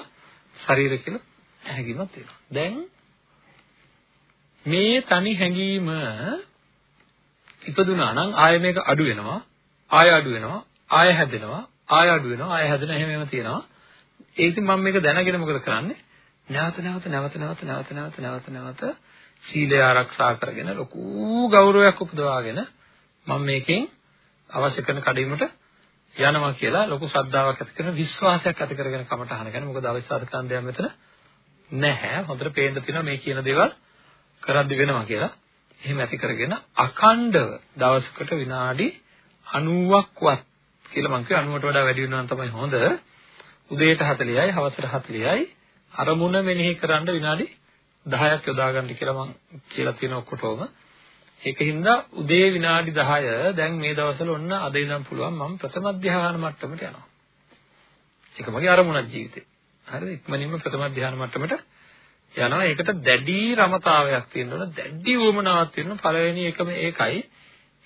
ශරීර කියලා හැඟීමක් තියෙනවා. දැන් මේ තනි හැඟීම ඉපදුනා නම් ආය මේක අඩු වෙනවා ආය අඩු වෙනවා ආය හැදෙනවා ආය අඩු වෙනවා ආය හැදෙන එහෙම එහෙම තියෙනවා ඒකෙන් මම මේක දැනගෙන මොකද කරන්නේ නැවත නැවත නැවත නැවත නැවත නැවත නැවත නැවත සීලය ආරක්ෂා කරගෙන ලොකු ගෞරවයක් උපදවාගෙන මම මේකෙන් අවශ්‍ය කරන කඩේමට යනවා කියලා ලොකු ශ්‍රද්ධාවක් ඇති කරන විශ්වාසයක් ඇති කරගෙන කමට අහන කෙනා මොකද අවිශ්වාස කන්දයක් මෙතන නැහැ. හොඳට පේන්න තියෙනවා මේ කියන දේවල් කරද්දි වෙනවා කියලා. එහෙම ඇති කරගෙන අඛණ්ඩව දවසකට විනාඩි 90ක්වත් කියලා මම කිව්වා 90ට වඩා වැඩි වෙනවා නම් තමයි හොඳ. උදේට 40යි හවසට 40යි අරමුණ මෙනෙහි කරන්න විනාඩි 10ක් යොදා ගන්න කියලා මම කියලා තියෙන ඔක්කොටම ඒකින්ද උදේ විනාඩි 10 දැන් මේ දවස්වල ඔන්න අද ඉඳන් පුළුවන් මම ප්‍රථම ධ්‍යාන මට්ටමට යනවා. ඒක මගේ අරමුණක් ජීවිතේ. හරිද? ඉක්මනින්ම ප්‍රථම ධ්‍යාන මට්ටමට යනවා. ඒකට දැඩි රමතාවයක් තියෙන්න ඕන. දැඩි වමනාවක් තියෙන්න ඕන. පළවෙනි එකම ඒකයි.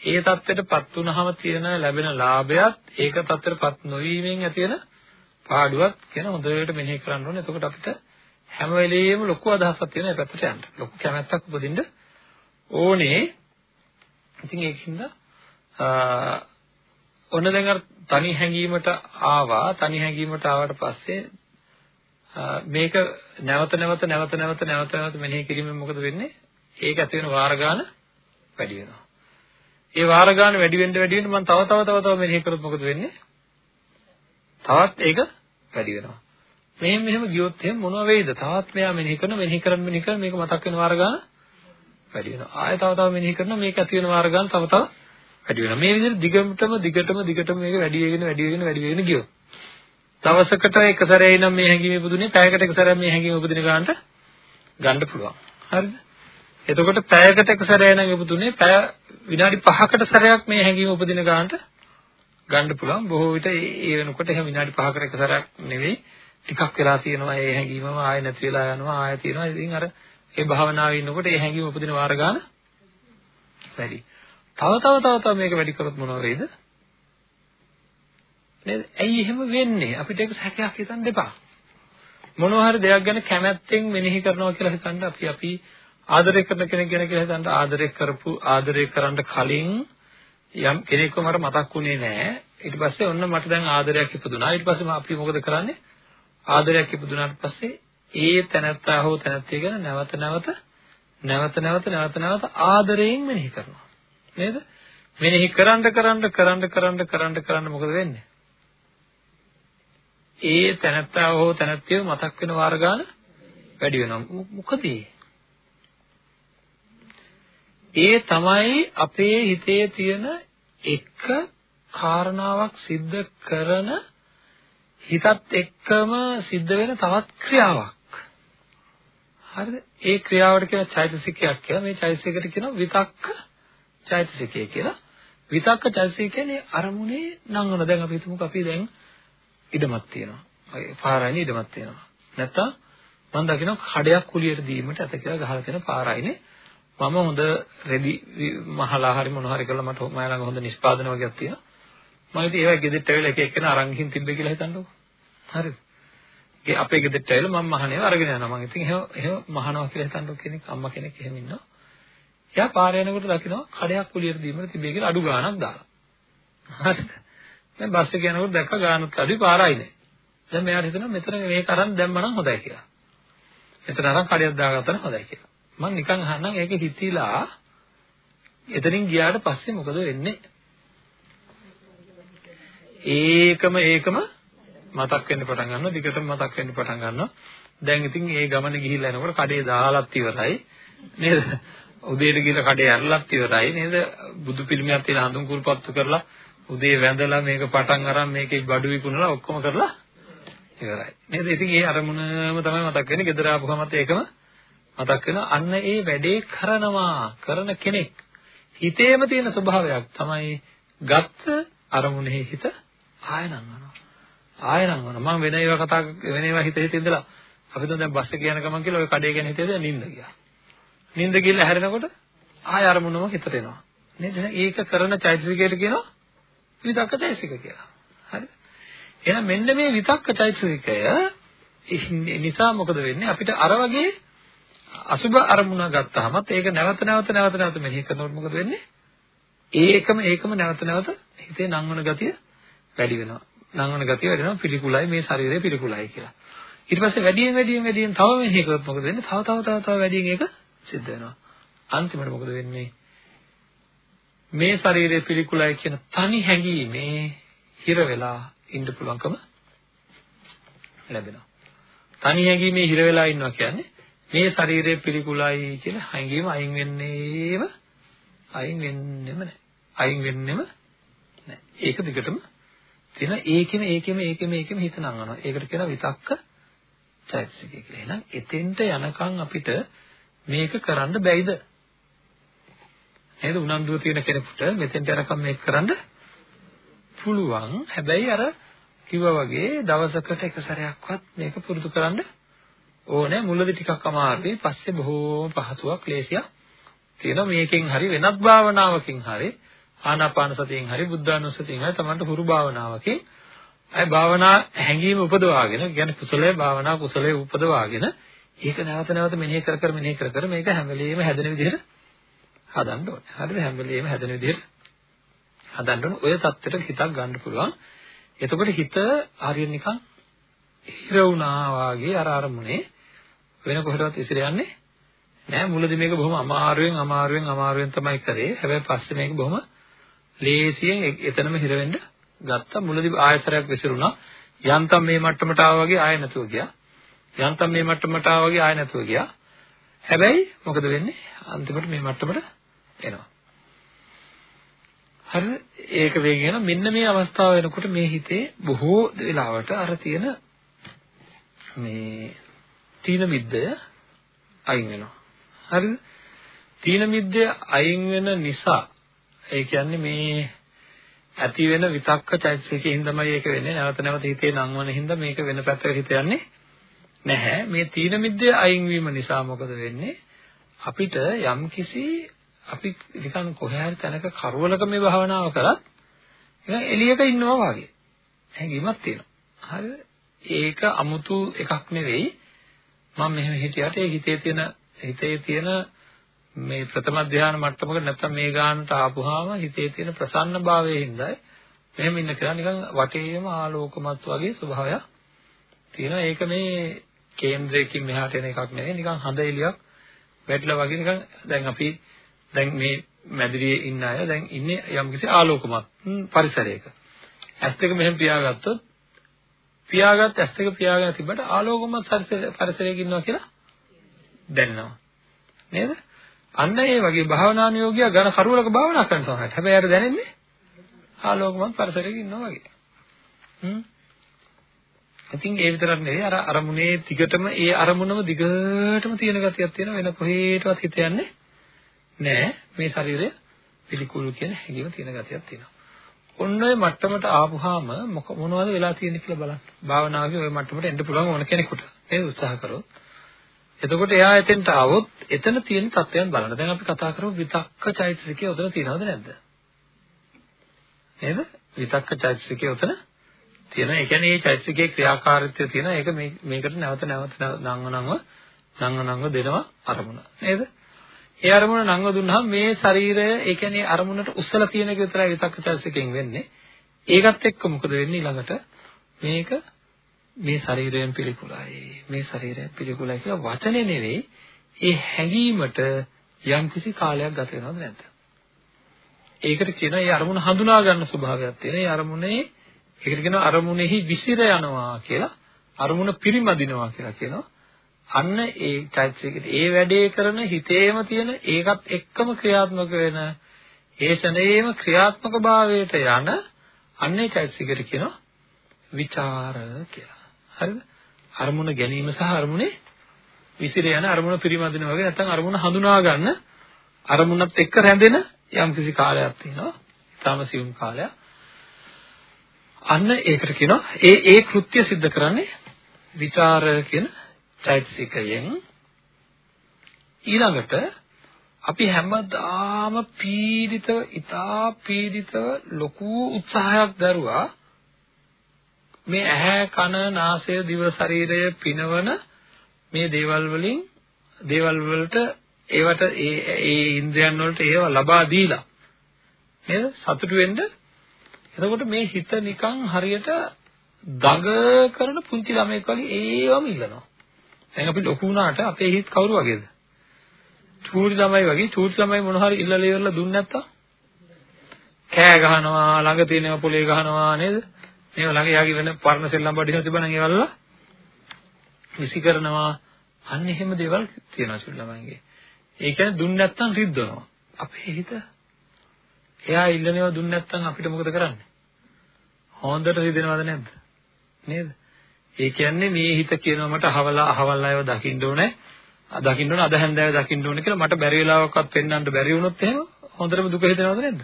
ඒ தත්ත්වයටපත් වුනහම තියෙන ලැබෙන ලාභයත් ඒක தත්ත්වයටපත් නොවීමෙන් ඇති වෙන පාඩුවක් කියන හොඳට මෙනෙහි කරන්න ඕනේ. එතකොට අපිට හැම වෙලෙම ලොකු අදහසක් තියෙන ඒ පැත්තට යන්න. ලොකු කැමැත්තක් උපදින්න ඕනේ. ඉතින් ඒකින්ද ඔන්න දැන් අර තනි හැඟීමට ආවා තනි හැඟීමට ආවට පස්සේ මේක නැවත නැවත නැවත නැවත නැවත නැවත මෙනෙහි කිරීමෙන් මොකද වෙන්නේ? ඒක ඇති වෙන වාර ගන්න වැඩි වෙනවා. ඒ වාර ගන්න වැඩි වෙන්න වැඩි වෙන්න මම තව තව තව තව මෙනෙහි කරොත් මොකද වෙන්නේ? තවත් ඒක වැඩි වෙනවා. මෙහෙම මෙහෙම ගියොත් එහෙම මොනව වෙයිද? තවත් මෙයා මෙනෙහි කරන මෙනෙහි කරන මෙනෙහි කරන මේක මතක් වෙන වාර ගන්න වැඩි වෙනවා. ආයෙ තව තව මෙනෙහි කරනවා මේක ඇති වෙන වාර ගන්න තව තව වැඩි වෙනවා. මේ විදිහට දිගටම දිගටම දිගටම මේක වැඩි වෙගෙන වැඩි වෙගෙන වැඩි වෙගෙන ගියොත් දවසකට එක සැරේ නම් මේ හැඟීම ඉපදුනේ පැයකට එක සැරයක් මේ හැඟීම ඉපදින ගන්නට ගන්න පුළුවන්. හරිද? එතකොට පැයකට එක සැරේ නම් ඉපදුනේ පැය විනාඩි 5කට සැරයක් මේ හැඟීම උපදින ගන්නට ගන්න පුළුවන්. බොහෝ විට ඒ වෙනකොට එහෙම විනාඩි 5කට එක සැරයක් නෙවෙයි ටිකක් වෙලා තියෙනවා ඒ හැඟීමම ආයෙ නැති වෙලා යනවා ආයෙ තියෙනවා. ඉතින් අර ඒ භාවනාවේ ඉන්නකොට ඒ හැඟීම උපදින වාර ගන්න වැඩි. තව තව තව තව මේක වැඩි කරොත් මොනව වෙයිද? නේද? ඇයි එහෙම වෙන්නේ? අපිට ඒක සැකයක් හිතන්න එපා. මොනවා හරි දෙයක් ගැන කැමැත්තෙන් මෙනෙහි කරනවා කියලා හිතන්න අපි අපි ආදරය කරන කෙනෙක් ගැන කියලා හිතන්න ආදරය කරපු ආදරය කරන්න කලින් යම් කෙනෙක්ව මට මතක් වුණේ නැහැ. ඊට පස්සේ ඔන්න මට දැන් ආදරයක් ඉපදුනා. ඊට පස්සේ අපි මොකද කරන්නේ? ආදරයක් ඉපදුනාට පස්සේ ඒ තැනත්තා හෝ තැනැත්තිය ගැන නැවත නැවත නැවත නැවත නැවත නැවත ආදරයෙන් මෙනෙහි කරනවා නේද මෙනෙහි කරන්න කරන්න කරන්න කරන්න කරන්න කරන්න මොකද වෙන්නේ ඒ තැනත්තා හෝ තැනැත්තිය මතක් වෙන වාර ගන්න වැඩි වෙනවා මොකද ඒ තමයි අපේ හිතේ තියෙන එක කාරණාවක් සිද්ධ කරන හිතත් එක්කම සිද්ධ වෙන තවත් ක්‍රියාවක් හරිද? ඒ ක්‍රියාවට කියන චෛතසිකයක් කියලා. මේ චෛතසිකයට කියනවා විතක්ක චෛතසිකය කියලා. විතක්ක චෛතසිකය කියන්නේ අරමුණේ නංවන. දැන් අපි හිතමුකෝ අපි දැන් ඉඩමක් තියෙනවා. පාරයිනේ ඉඩමක් තියෙනවා. නැත්තම් මම දකිනවා කඩයක් කුලියට දීමට ඇත කියලා ගහලා තියෙන පාරයිනේ. මම හොඳ රෙදි මහලා හරි මොනවා හරි කරලා මට මම ළඟ හොඳ නිෂ්පාදන වගේක් තියෙනවා. මම ඉතින් ඒවා ගෙදෙට්ට ඇවිල්ලා එක එක්කෙනා අරන් ගිහින් තිබ්බේ කියලා හිතන්නකෝ. හරිද? ඒ අපේ ගෙදරට ඇවිල්ලා මම මහණේව අරගෙන යනවා. මම ඉතින් එහෙම එහෙම මහනවා කියලා හිතන්නකො කෙනෙක් අම්මා කෙනෙක් එහෙම ඉන්නවා. එයා පාර යනකොට දකිනවා කඩයක් කුලියට දීමට තිබේ කියලා අඩු ගාණක් දාලා. හරිද? දැන් බස් එක යනකොට දැක්ක ගානත් අඩුයි පාරයි නෑ. දැන් මෙයාට හිතෙනවා මෙතන මේක අරන් දැම්මනම් හොඳයි කියලා. මෙතන අරන් කඩයක් දාගත්තා නම් හොඳයි කියලා. මම නිකන් අහන්නම් ඒක හිතිලා එතනින් ගියාට පස්සේ මොකද වෙන්නේ? ඒකම ඒකම මතක් වෙන්න පටන් ගන්නවා දිගටම මතක් වෙන්න පටන් ගන්නවා. දැන් ඉතින් ඒ ගමන ගිහිල්ලා එනකොට කඩේ දාලත් ඉවරයි. නේද? උදේට ගිහලා කඩේ ඇරලත් ඉවරයි. නේද? බුදු පිළිමයක් තියලා හඳුන් කුරුපත්තු කරලා උදේ වැඳලා මේක පටන් අරන් මේකේ බඩු විකුණලා ඔක්කොම කරලා ඉවරයි. නේද? ඉතින් ඒ අරමුණම තමයි මතක් වෙන්නේ. ගෙදර ආපුවමත් ඒකම මතක් වෙනවා අන්න ඒ වැඩේ කරනවා කරන කෙනෙක්. හිතේම තියෙන ස්වභාවයක් තමයි ගත්ත අරමුණේ හිත ආයනංවනවා ආයනංවනවා මම වෙන ඒවා කතා වෙන ඒවා හිත හිත ඉඳලා අපි දැන් බස් එක යන ගමන් කියලා ඔය කඩේ ගැන හිතේද නිින්ද ගියා. නිින්ද ගිහලා හැරෙනකොට ආය අරමුණම හිතට එනවා. නේද? ඒක කරන චෛතසිකයට කියනවා විතක්ක චෛතසික කියලා. හරිද එහෙනම් මෙන්න මේ විතක්ක චෛතසිකය නිසා මොකද වෙන්නේ? අපිට අර වගේ අසුබ අරමුණ ගත්තාමත් ඒක නැවත නැවත නැවත නැවත මෙනෙහි කරනකොට මොකද වෙන්නේ? ඒකම ඒකම නැවත නැවත හිතේ නංවන ගතිය වැඩි වෙනවා. නංවන ගතිය වැඩි වෙනවා පිළිකුලයි මේ ශරීරය පිළිකුලයි කියලා. ඊට පස්සේ වැඩියෙන් වැඩියෙන් වැඩියෙන් තව මෙනෙහි කරොත් මොකද වෙන්නේ? තව තව තව තව වැඩියෙන් ඒක සිද්ධ වෙනවා. අන්තිමට මොකද වෙන්නේ? මේ ශරීරය පිළිකුලයි කියන තනි හැඟීමේ හිර වෙලා ඉන්න පුළුවන්කම ලැබෙනවා. තනි හැඟීමේ හිර වෙලා ඉන්නවා කියන්නේ මේ ශරීරය පිළිකුලයි කියලා හැඟීම අයින් වෙන්නේම අයින් වෙන්නෙම නැහැ. අයින් වෙන්නෙම නැහැ. ඒක දිගටම තියෙන ඒකෙම ඒකෙම ඒකෙම ඒකෙම හිත නංවනවා. ඒකට කියනවා විතක්ක චෛතසිකය කියලා. එහෙනම් එතෙන්ට යනකම් අපිට මේක කරන්න බැයිද? නේද? උනන්දුව තියෙන කෙනෙකුට මෙතෙන්ට යනකම් මේක කරන්න පුළුවන්. හැබැයි අර කිව්වා වගේ දවසකට එක සැරයක්වත් මේක පුරුදු කරන්න ඕනේ මුලදී ටිකක් අමාරුයි පස්සේ බොහෝම පහසුවක් ලේසියක් තියෙනවා මේකෙන් හරි වෙනත් භාවනාවකින් හරි ආනාපාන සතියෙන් හරි බුද්ධානුස්සතියෙන් හරි තමන්ට හුරු භාවනාවකින් අය භාවනා හැඟීම උපදවාගෙන කියන්නේ කුසලයේ භාවනා කුසලයේ උපදවාගෙන ඒක නැවත නැවත මෙනෙහි කර කර මෙනෙහි කර කර මේක හැම වෙලෙම හැදෙන විදිහට හදන්න ඕනේ. හරිද? හැම වෙලෙම හැදෙන විදිහට හදන්න ඕනේ. ඔය தත්ත්වයට හිතක් ගන්න පුළුවන්. එතකොට හිත හරියට නිකන් හිර වුණා වාගේ අර අරමුණේ වෙන කොහෙටවත් ඉස්සර යන්නේ නෑ මුලදී මේක බොහොම අමාරුවෙන් අමාරුවෙන් අමාරුවෙන් තමයි කරේ. හැබැයි පස්සේ මේක බොහොම ලේසියෙන් එතනම හිර වෙන්න ගත්තා. මුලදී ආයතරයක් විසිරුණා. යන්තම් මේ මට්ටමට ආවා වගේ ආය නැතුව ගියා. යන්තම් මේ මට්ටමට ආවා වගේ ආය නැතුව ගියා. හැබැයි මොකද වෙන්නේ? අන්තිමට මේ මට්ටමට එනවා. හරි ඒක වේගෙන මෙන්න මේ අවස්ථාව වෙනකොට මේ හිතේ බොහෝ වෙලාවට අර තියෙන මේ තීන මිද්දය අයින් වෙනවා. හරිද? තීන මිද්දය අයින් වෙන නිසා ඒ කියන්නේ මේ ඇති වෙන විතක්ක චෛතසිකයෙන් තමයි ඒක වෙන්නේ. නැවත නැවත හිතේ නංවන හින්දා මේක වෙන පැත්තකට හිත යන්නේ නැහැ. මේ තීන මිද්දය අයින් වීම නිසා මොකද වෙන්නේ? අපිට යම්කිසි අපි නිකන් කොහේ හරි තැනක කරවලක මේ භාවනාව කරත් නිකන් එළියක ඉන්නවා වගේ හැඟීමක් තියෙනවා. හරිද? ඒක 아무තු එකක් නෙවෙයි. මම මෙහෙම හිටියට ඒ හිතේ තියෙන හිතේ තියෙන මේ ප්‍රථම ධ්‍යාන මට්ටමකට නැත්තම් මේ ගානට ආපුවාම හිතේ තියෙන ප්‍රසන්න භාවයේ හින්දායි මෙහෙම ඉන්න කියලා නිකන් වටේම ආලෝකමත් වගේ ස්වභාවයක් තියෙනවා. ඒක මේ කේන්ද්‍රයකින් මෙහාට එන එකක් නෙවෙයි නිකන් හඳ එලියක් වැටිලා වගේ නිකන් දැන් අපි දැන් මේ මැදිරියේ ඉන්න අය දැන් ඉන්නේ යම්කිසි ආලෝකමත් පරිසරයක. ඇස් දෙක මෙහෙම පියාගත්තොත් පියාගත් ඇස් දෙක පියාගෙන තිබ්බට ආලෝකමත් පරිසරයක ඉන්නවා කියලා දැනෙනවා. නේද? අන්න ඒ වගේ භාවනානුයෝගිය ඝන කරුවලක භාවනා කරන සමහරට. හැබැයි අර දැනෙන්නේ ආලෝකමත් පරිසරයක ඉන්නවා වගේ. හ්ම්. ඉතින් ඒ විතරක් නෙවෙයි අර අරමුණේ දිගටම ඒ අරමුණම දිගටම තියෙන ගතියක් තියෙන වෙන කොහේටවත් හිත යන්නේ නෑ. මේ ශරීරය පිළිකුල් කියන හැඟීම තියෙන ගතියක් තියෙනවා. ඔන්න ඔය මට්ටමට ආපුහාම මොනවද වෙලා තියෙන්නේ කියලා බලන්න. භාවනාවේ ඔය මට්ටමට එන්න පුළුවන් ඕන කෙනෙකුට. ඒ උත්සාහ කරොත්. එතකොට එයා එතෙන්ට ආවොත් එතන තියෙන තත්ත්වයන් බලන්න. දැන් අපි කතා කරමු විතක්ක චෛතසිකය උතන තියෙනවද නැද්ද? නේද? විතක්ක චෛතසිකය උතන තියෙනවා. ඒ කියන්නේ මේ චෛතසිකයේ ක්‍රියාකාරීත්වය තියෙනවා. ඒක මේකට නැවත නැවත නංව නංව නංව නංව දෙනවා අරමුණ. නේද? ඒ අරමුණ නංව දුන්නාම මේ ශරීරය ඒ කියන්නේ අරමුණට උස්සලා තියෙන එක විතරයි විතක්ක චෛතසිකයෙන් වෙන්නේ. ඒකත් එක්ක මොකද වෙන්නේ ඊළඟට මේක මේ ශරීරයෙන් පිළිකුලයි මේ ශරීරයෙන් පිළිකුලයි කියලා වචනේ නෙවෙයි ඒ හැඟීමට යම්කිසි කාලයක් ගත වෙනවද නැද්ද? ඒකට කියනවා ඒ අරමුණ හඳුනා ගන්න ස්වභාවයක් තියෙන. ඒ අරමුණේ ඒකට කියනවා අරමුණෙහි විසිර යනවා කියලා. අරමුණ පිරිමදිනවා කියලා කියනවා. අන්න ඒ චෛතසිකෙට ඒ වැඩේ කරන හිතේම තියෙන ඒකත් එක්කම ක්‍රියාත්මක වෙන ඒ ශනේම ක්‍රියාත්මක භාවයට යන අන්නේ චෛතසිකෙට කියනවා විචාර කියලා. හරිද? අරමුණ ගැනීම සහ අරමුණේ විසිර යන අරමුණ පිරිමදින වගේ නැත්නම් අරමුණ හඳුනා ගන්න අරමුණත් එක්ක රැඳෙන යම්කිසි කාලයක් තියෙනවා. ඊටාම සියුම් කාලයක්. අන්න ඒකට කියනවා ඒ ඒ කෘත්‍ය સિદ્ધ කරන්නේ විචාර කියන චෛතසිකයෙන් ඊළඟට අපි හැමදාම පීඩිතව ඊටා පීඩිතව ලොකු උත්සාහයක් දරුවා මේ ඇහැ කන නාසය දිව ශරීරය පිනවන මේ දේවල් වලින් දේවල් වලට ඒවට ඒ ඒ ඉන්ද්‍රයන් වලට ඒව ලබා දීලා නේද? සතුටු වෙන්න. එතකොට මේ හිත නිකන් හරියට දඟ කරන පුංචි ළමයෙක් වගේ ඒවම ඉල්ලනවා. දැන් අපි ලොකු වුණාට අපේ හිත කවුරු වගේද? චූටි ළමයි වගේ. චූටි ළමයි මොන හරි ඉල්ලලා ඉවරලා දුන්නේ නැත්තම්? කෑ ගහනවා ළඟ තියෙනවා පොලේ ගහනවා නේද? මේව ළඟ යාගේ වෙන පරණ සෙල්ලම් බඩින තිබුණා නම් ඒවල්ලා විසි කරනවා. අන්න එහෙම දේවල් තියෙනවා චූටි ළමයින්ගේ. ඒ කියන්නේ දුන්නේ නැත්තම් රිද්දනවා. අපේ හිත එයා ඉල්ලනේව දුන්නේ නැත්තම් අපිට මොකද කරන්නේ? හොඳට රිදෙනවද නැද්ද? නේද? ඒ කියන්නේ මේ හිත කියනවා මට අහවල අහවල් අයව දකින්න ඕනේ. දකින්න ඕනේ අද හැන්දෑවේ දකින්න ඕනේ කියලා මට බැරි වෙලාවකවත් පෙන්වන්න බැරි වුණොත් එහෙම හොඳටම දුක හිතෙනවද නැද්ද?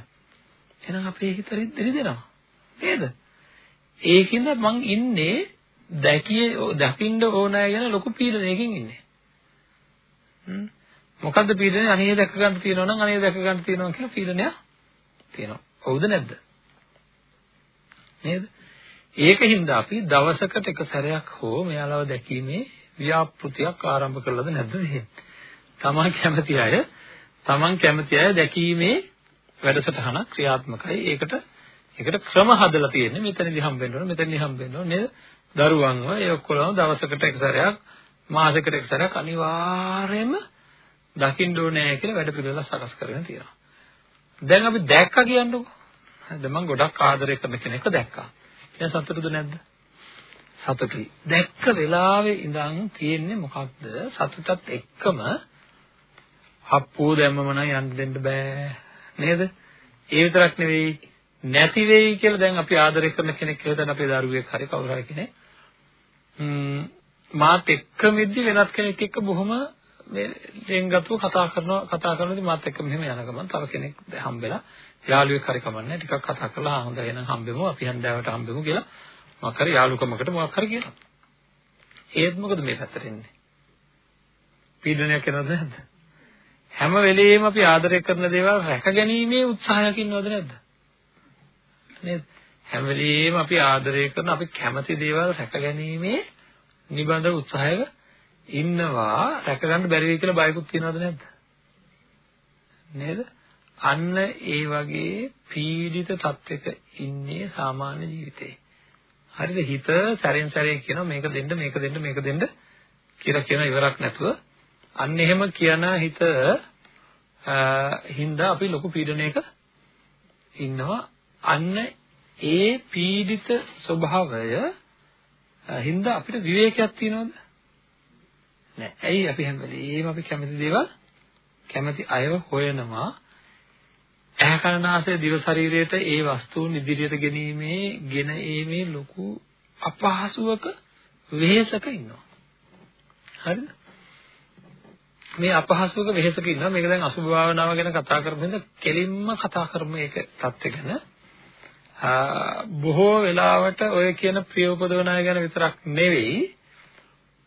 එහෙනම් අපේ හිත රිදෙනවා. නේද? ඒකින්ද මං ඉන්නේ දැකිය දකින්න ඕනෑ ගැන ලොකු පීඩනයකින් ඉන්නේ. හ්ම්. මොකද්ද පීඩනේ? අනේ දැක ගන්න තියෙනවා නම් අනේ දැක ගන්න තියෙනවා කියලා පීඩනයක් තියෙනවා. හවුද නැද්ද? නේද? ඒකින්ද අපි දවසකට එක සැරයක් හෝ මෙයාලව දැකීමේ ව්‍යාපෘතියක් ආරම්භ කළාද නැද්ද එහෙම? තමන් කැමති අය තමන් කැමති අය දැකීමේ වැඩසටහන ක්‍රියාත්මකයි. ඒකට ඒකට ක්‍රම හදලා තියෙන්නේ. මෙතනදී හම්බෙන්න ඕන, මෙතනදී හම්බෙන්න ඕන නේද? දරුවන්ව ඒ ඔක්කොම දවසකට එක සැරයක්, මාසෙකට එක සැරයක් අනිවාර්යයෙන්ම දකින්න ඕනේ කියලා වැඩ පිළිවෙල සකස් කරගෙන තියෙනවා. දැන් අපි දැක්කා කියන්නකෝ. දැන් මම ගොඩක් ආදරය කරන කෙනෙක්ව දැක්කා. එයා සතුටුද නැද්ද? සතුටුයි. දැක්ක වෙලාවේ ඉඳන් තියෙන්නේ මොකක්ද? සතුටත් එක්කම හප්පෝ දැම්මම නම් යන්න දෙන්න බෑ. නේද? ඒ විතරක් නෙවෙයි නැති වෙයි කියලා දැන් අපි ආදරය කරන කෙනෙක් කියලා දැන් අපේ දරුවෙක් හරි කවුරු හරි කෙනෙක් මාත් එක්කම ඉද්දි වෙනත් කෙනෙක් එක්ක බොහොම මේ ලෙන්ගතුව කතා කරනවා කතා කරනදී මාත් එක්ක මෙහෙම යන ගමන් තව කෙනෙක් හම්බෙලා යාළුවෙක් හරි කමන්නේ ටිකක් කතා කරලා ආ හොඳයි එහෙනම් හම්බෙමු. අපි හන්දෑවට හම්බෙමු කියලා මොකක් හරි යාළුකමකට මොකක් හරි කියනවා ඒත් මොකද මේ පැත්තට එන්නේ? පීඩනයක් එනවද නැද්ද? හැම වෙලෙම අපි ආදරය කරන දේවල් රැකගැනීමේ උත්සාහයක් ඉන්නවද නැද්ද? නේද? හැම වෙලෙම අපි ආදරය කරන අපි කැමති දේවල් රැකගැනීමේ නිබඳ උත්සාහයක ඉන්නවා. රැකගන්න බැරි වෙයි කියලා බයකුත් තියනවද නැද්ද? නේද? අන්න ඒ වගේ පීඩිත තත්වයක ඉන්නේ සාමාන්‍ය ජීවිතේ. හරිද? හිත සැරෙන් සැරේ කියනවා මේක දෙන්න මේක දෙන්න මේක දෙන්න කියලා කියන ඉවරක් නැතුව අන්න එහෙම කියන හිත හින්දා අපි ලොකු පීඩනයක ඉන්නවා. අන්න ඒ පීඩිත ස්වභාවය හින්දා අපිට විවේකයක් තියනවද? නෑ. ඇයි අපි හැම වෙලේම අපි කැමති දේවල් කැමති අයව හොයනවා ඇහැ කන නාසය දිව ශරීරයට ඒ වස්තුන් ඉදිරියට ගැනීමේ ගෙන ඒමේ ලොකු අපහසුවක වෙහෙසක ඉන්නවා. හරිද? මේ අපහසුවක වෙහෙසක ඉන්නවා. මේක දැන් අසුභ භාවනාව ගැන කතා කරමු නේද? කෙලින්ම කතා කරමු ඒක தත්ත්ව ගැන. බොහෝ වෙලාවට ඔය කියන ප්‍රිය උපදවන අය ගැන විතරක් නෙවෙයි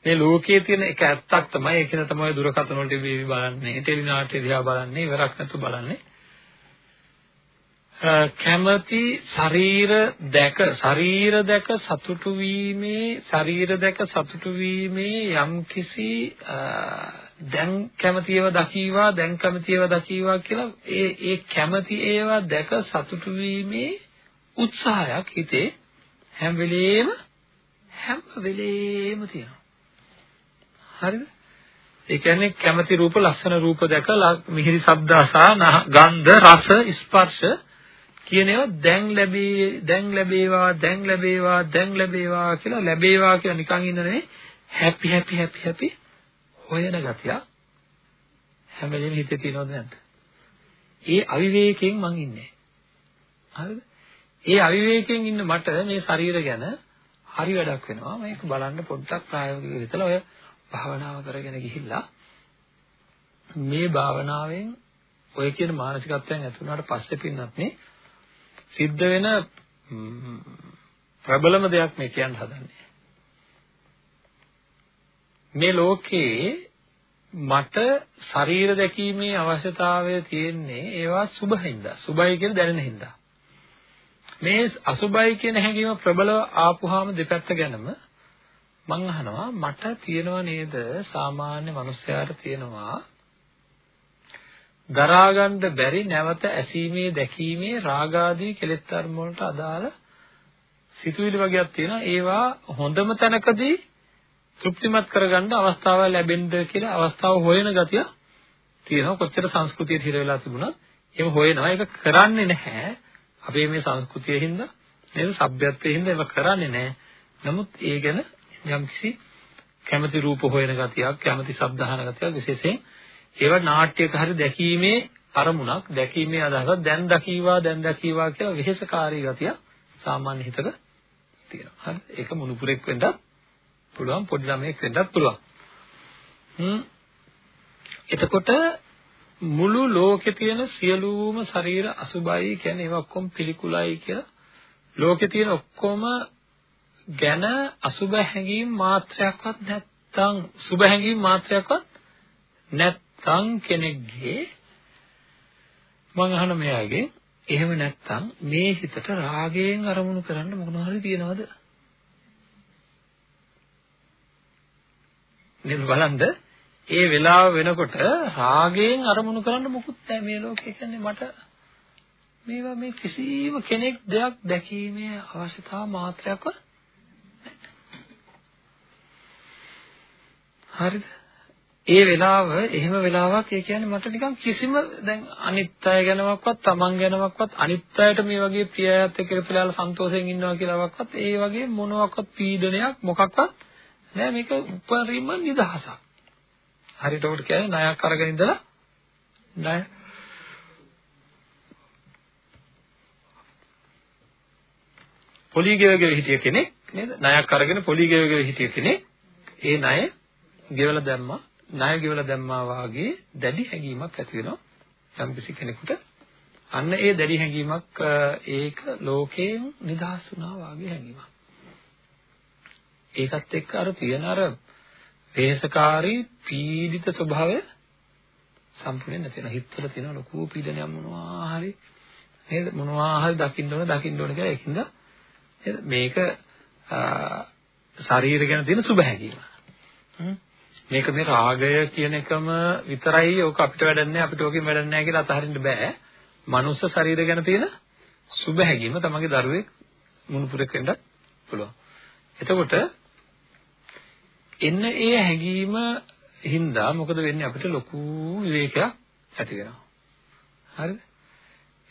මේ ලෝකයේ තියෙන එක ඇත්තක් තමයි ඒක තමයි දුරකථන වලට බලන්නේ ටෙලි නාට්‍ය දිහා බලන්නේ ඉවරක් නැතුව බලන්නේ කැමැති ශරීර දැක ශරීර දැක සතුටු වීමේ ශරීර දැක සතුටු වීමේ යම්කිසි දැන් කැමැති ඒවා දකීවා දැන් කැමැති ඒවා දකීවා කියලා ඒ ඒ කැමැති ඒවා දැක සතුටු වීමේ උත්සාහයක් හිතේ හැම වෙලේම හැම වෙලේම තියෙනවා. හරිද? ඒ කියන්නේ කැමැති රූප ලස්සන රූප දැක මිහිරි ශබ්ද අසා ගන්ධ රස ස්පර්ශ කියන ඒවා දැන් ලැබේ දැන් ලැබේවා දැන් ලැබේවා දැන් ලැබේවා කියලා ලැබේවා කියලා නිකන් ඉන්න නෙවෙයි හැපි හැපි හැපි හැපි හොයන ගතිය හැම වෙලෙම හිතේ තියෙනවද නැද්ද? ඒ අවිවේකයෙන් මං ඉන්නේ. හරිද? ඒ අවිවේකයෙන් ඉන්න මට මේ ශරීර ගැන හරි වැඩක් වෙනවා. මේක බලන්න පොඩ්ඩක් ප්‍රායෝගිකව හිතලා ඔය භාවනාව කරගෙන ගිහිල්ලා මේ භාවනාවෙන් ඔය කියන මානසිකත්වයන් ඇති වුණාට පස්සේ පින්නත් මේ සිද්ධ වෙන ප්‍රබලම දෙයක් මේ කියන්න හදන්නේ. මේ ලෝකේ මට ශරීර දැකීමේ අවශ්‍යතාවය තියෙන්නේ ඒවා සුභහින්දා. සුභයි කියලා දැනෙන හින්දා. මේ අසුභයි කියන හැඟීම ප්‍රබලව ආපුහාම දෙපැත්ත ගැනම මං අහනවා මට තියෙනව නේද සාමාන්‍ය මිනිස්යාට තියෙනවා දරා ගන්න බැරි නැවත ඇසීමේ දැකීමේ රාගාදී කෙලෙස් ධර්ම වලට අදාළ සිතුවිලි වගේක් තියෙනවා. ඒවා හොඳම තැනකදී තෘප්තිමත් කරගන්න අවස්ථාවක් ලැබෙන්න කියලා අවස්ථාව හොයන ගතිය තියෙනවා. කොච්චර සංස්කෘතියට හිර වෙලා තිබුණත් ඒක හොයනවා. ඒක කරන්නේ නැහැ. අපේ මේ සංස්කෘතිය හින්දා නේද? සભ્યත්වයේ හින්දා ඒක කරන්නේ නැහැ. නමුත් ඒ ගැන යම්කිසි කැමැති රූප හොයන ගතියක් කැමැති ශබ්ද අහන ගතියක් විශේෂයෙන් ඒවා නාට්‍යයක හරි දැකීමේ අරමුණක් දැකීමේ අදහසක් දැන් දකීවා දැන් දකීවා කියලා වෙහෙසකාරී ගතිය සාමාන්‍ය හිතක තියෙනවා. හරි? ඒක මුණුපුරෙක් වෙන්නත් පුළුවන් පොඩි ළමයෙක් වෙන්නත් පුළුවන්. හ්ම්. එතකොට මුළු ලෝකේ තියෙන සියලුම ශරීර අසුබයි කියන්නේ ඒවා ඔක්කොම පිළිකුලයි කියලා. ලෝකේ තියෙන ඔක්කොම ගැන අසුබ හැඟීම් මාත්‍රයක්වත් නැත්තම් සුබ හැඟීම් මාත්‍රයක්වත් නැත්තම් කෙනෙක්ගේ මම අහන මෙයාගේ එහෙම නැත්තම් මේ හිතට රාගයෙන් අරමුණු කරන්න මොනවා හරි තියනවද? නේද බලන්න. ඒ වෙලාව වෙනකොට රාගයෙන් අරමුණු කරන්න මොකුත් නැහැ මේ ලෝකේ. කියන්නේ මට මේවා මේ කිසිම කෙනෙක් දෙයක් දැකීමේ අවශ්‍යතාව මාත්‍රයක්වත් හරිද? ඒ වෙලාව එහෙම වෙලාවක් ඒ කියන්නේ මට නිකන් කිසිම දැන් අනිත් අය ගැනවත් තමන් ගැනවත් අනිත් අයට මේ වගේ ප්‍රියයත් එක්ක එකතු වෙලා සන්තෝෂයෙන් ඉන්නවා කියලාවත් ඒ වගේ මොනවාක්වත් පීඩනයක් මොකක්වත් නෑ මේක උපරිම නිදහසක්. හරියට උකට කියන්නේ ණයක් අරගෙන ඉඳලා ණය පොලි ගෙවගෙන හිටිය කෙනෙක් නේද? ණයක් අරගෙන පොලි ගෙවගෙන හිටිය කෙනෙක් ඒ ණය ගෙවලා දැම්මා. ණය ගෙවලා දැම්මා වාගේ දැඩි හැඟීමක් ඇති වෙනවා යම්කිසි කෙනෙකුට. අන්න ඒ දැඩි හැඟීමක් ඒක ලෝකයෙන් නිදහස් වුණා වාගේ හැඟීමක්. ඒකත් එක්ක අර තියෙන අර වේසකාරී පීඩිත ස්වභාවය සම්පූර්ණයෙන් නැති වෙනවා. හිතවල තියෙන ලොකු පීඩනයක් මොනවා හරි නේද? මොනවා හරි දකින්න ඕන දකින්න ඕන කියලා ඒකින්ද මේක ශරීර ගැන තියෙන සුබ හැඟීම. මේක මේ රාගය කියන එකම විතරයි ඕක අපිට වැඩන්නේ අපිට ඕකෙන් වැඩන්නේ නැහැ කියලා අතහරින්න බෑ. මනුස්ස ශරීර ගැන තියෙන සුබ හැඟීම තමගේ දරුවෙක් මුණුපුරෙක් වෙන්නත් පුළුවන්. එතකොට එන්න ඒ හැඟීම හින්දා මොකද වෙන්නේ අපිට ලොකු විවේකයක් ඇති වෙනවා. හරිද?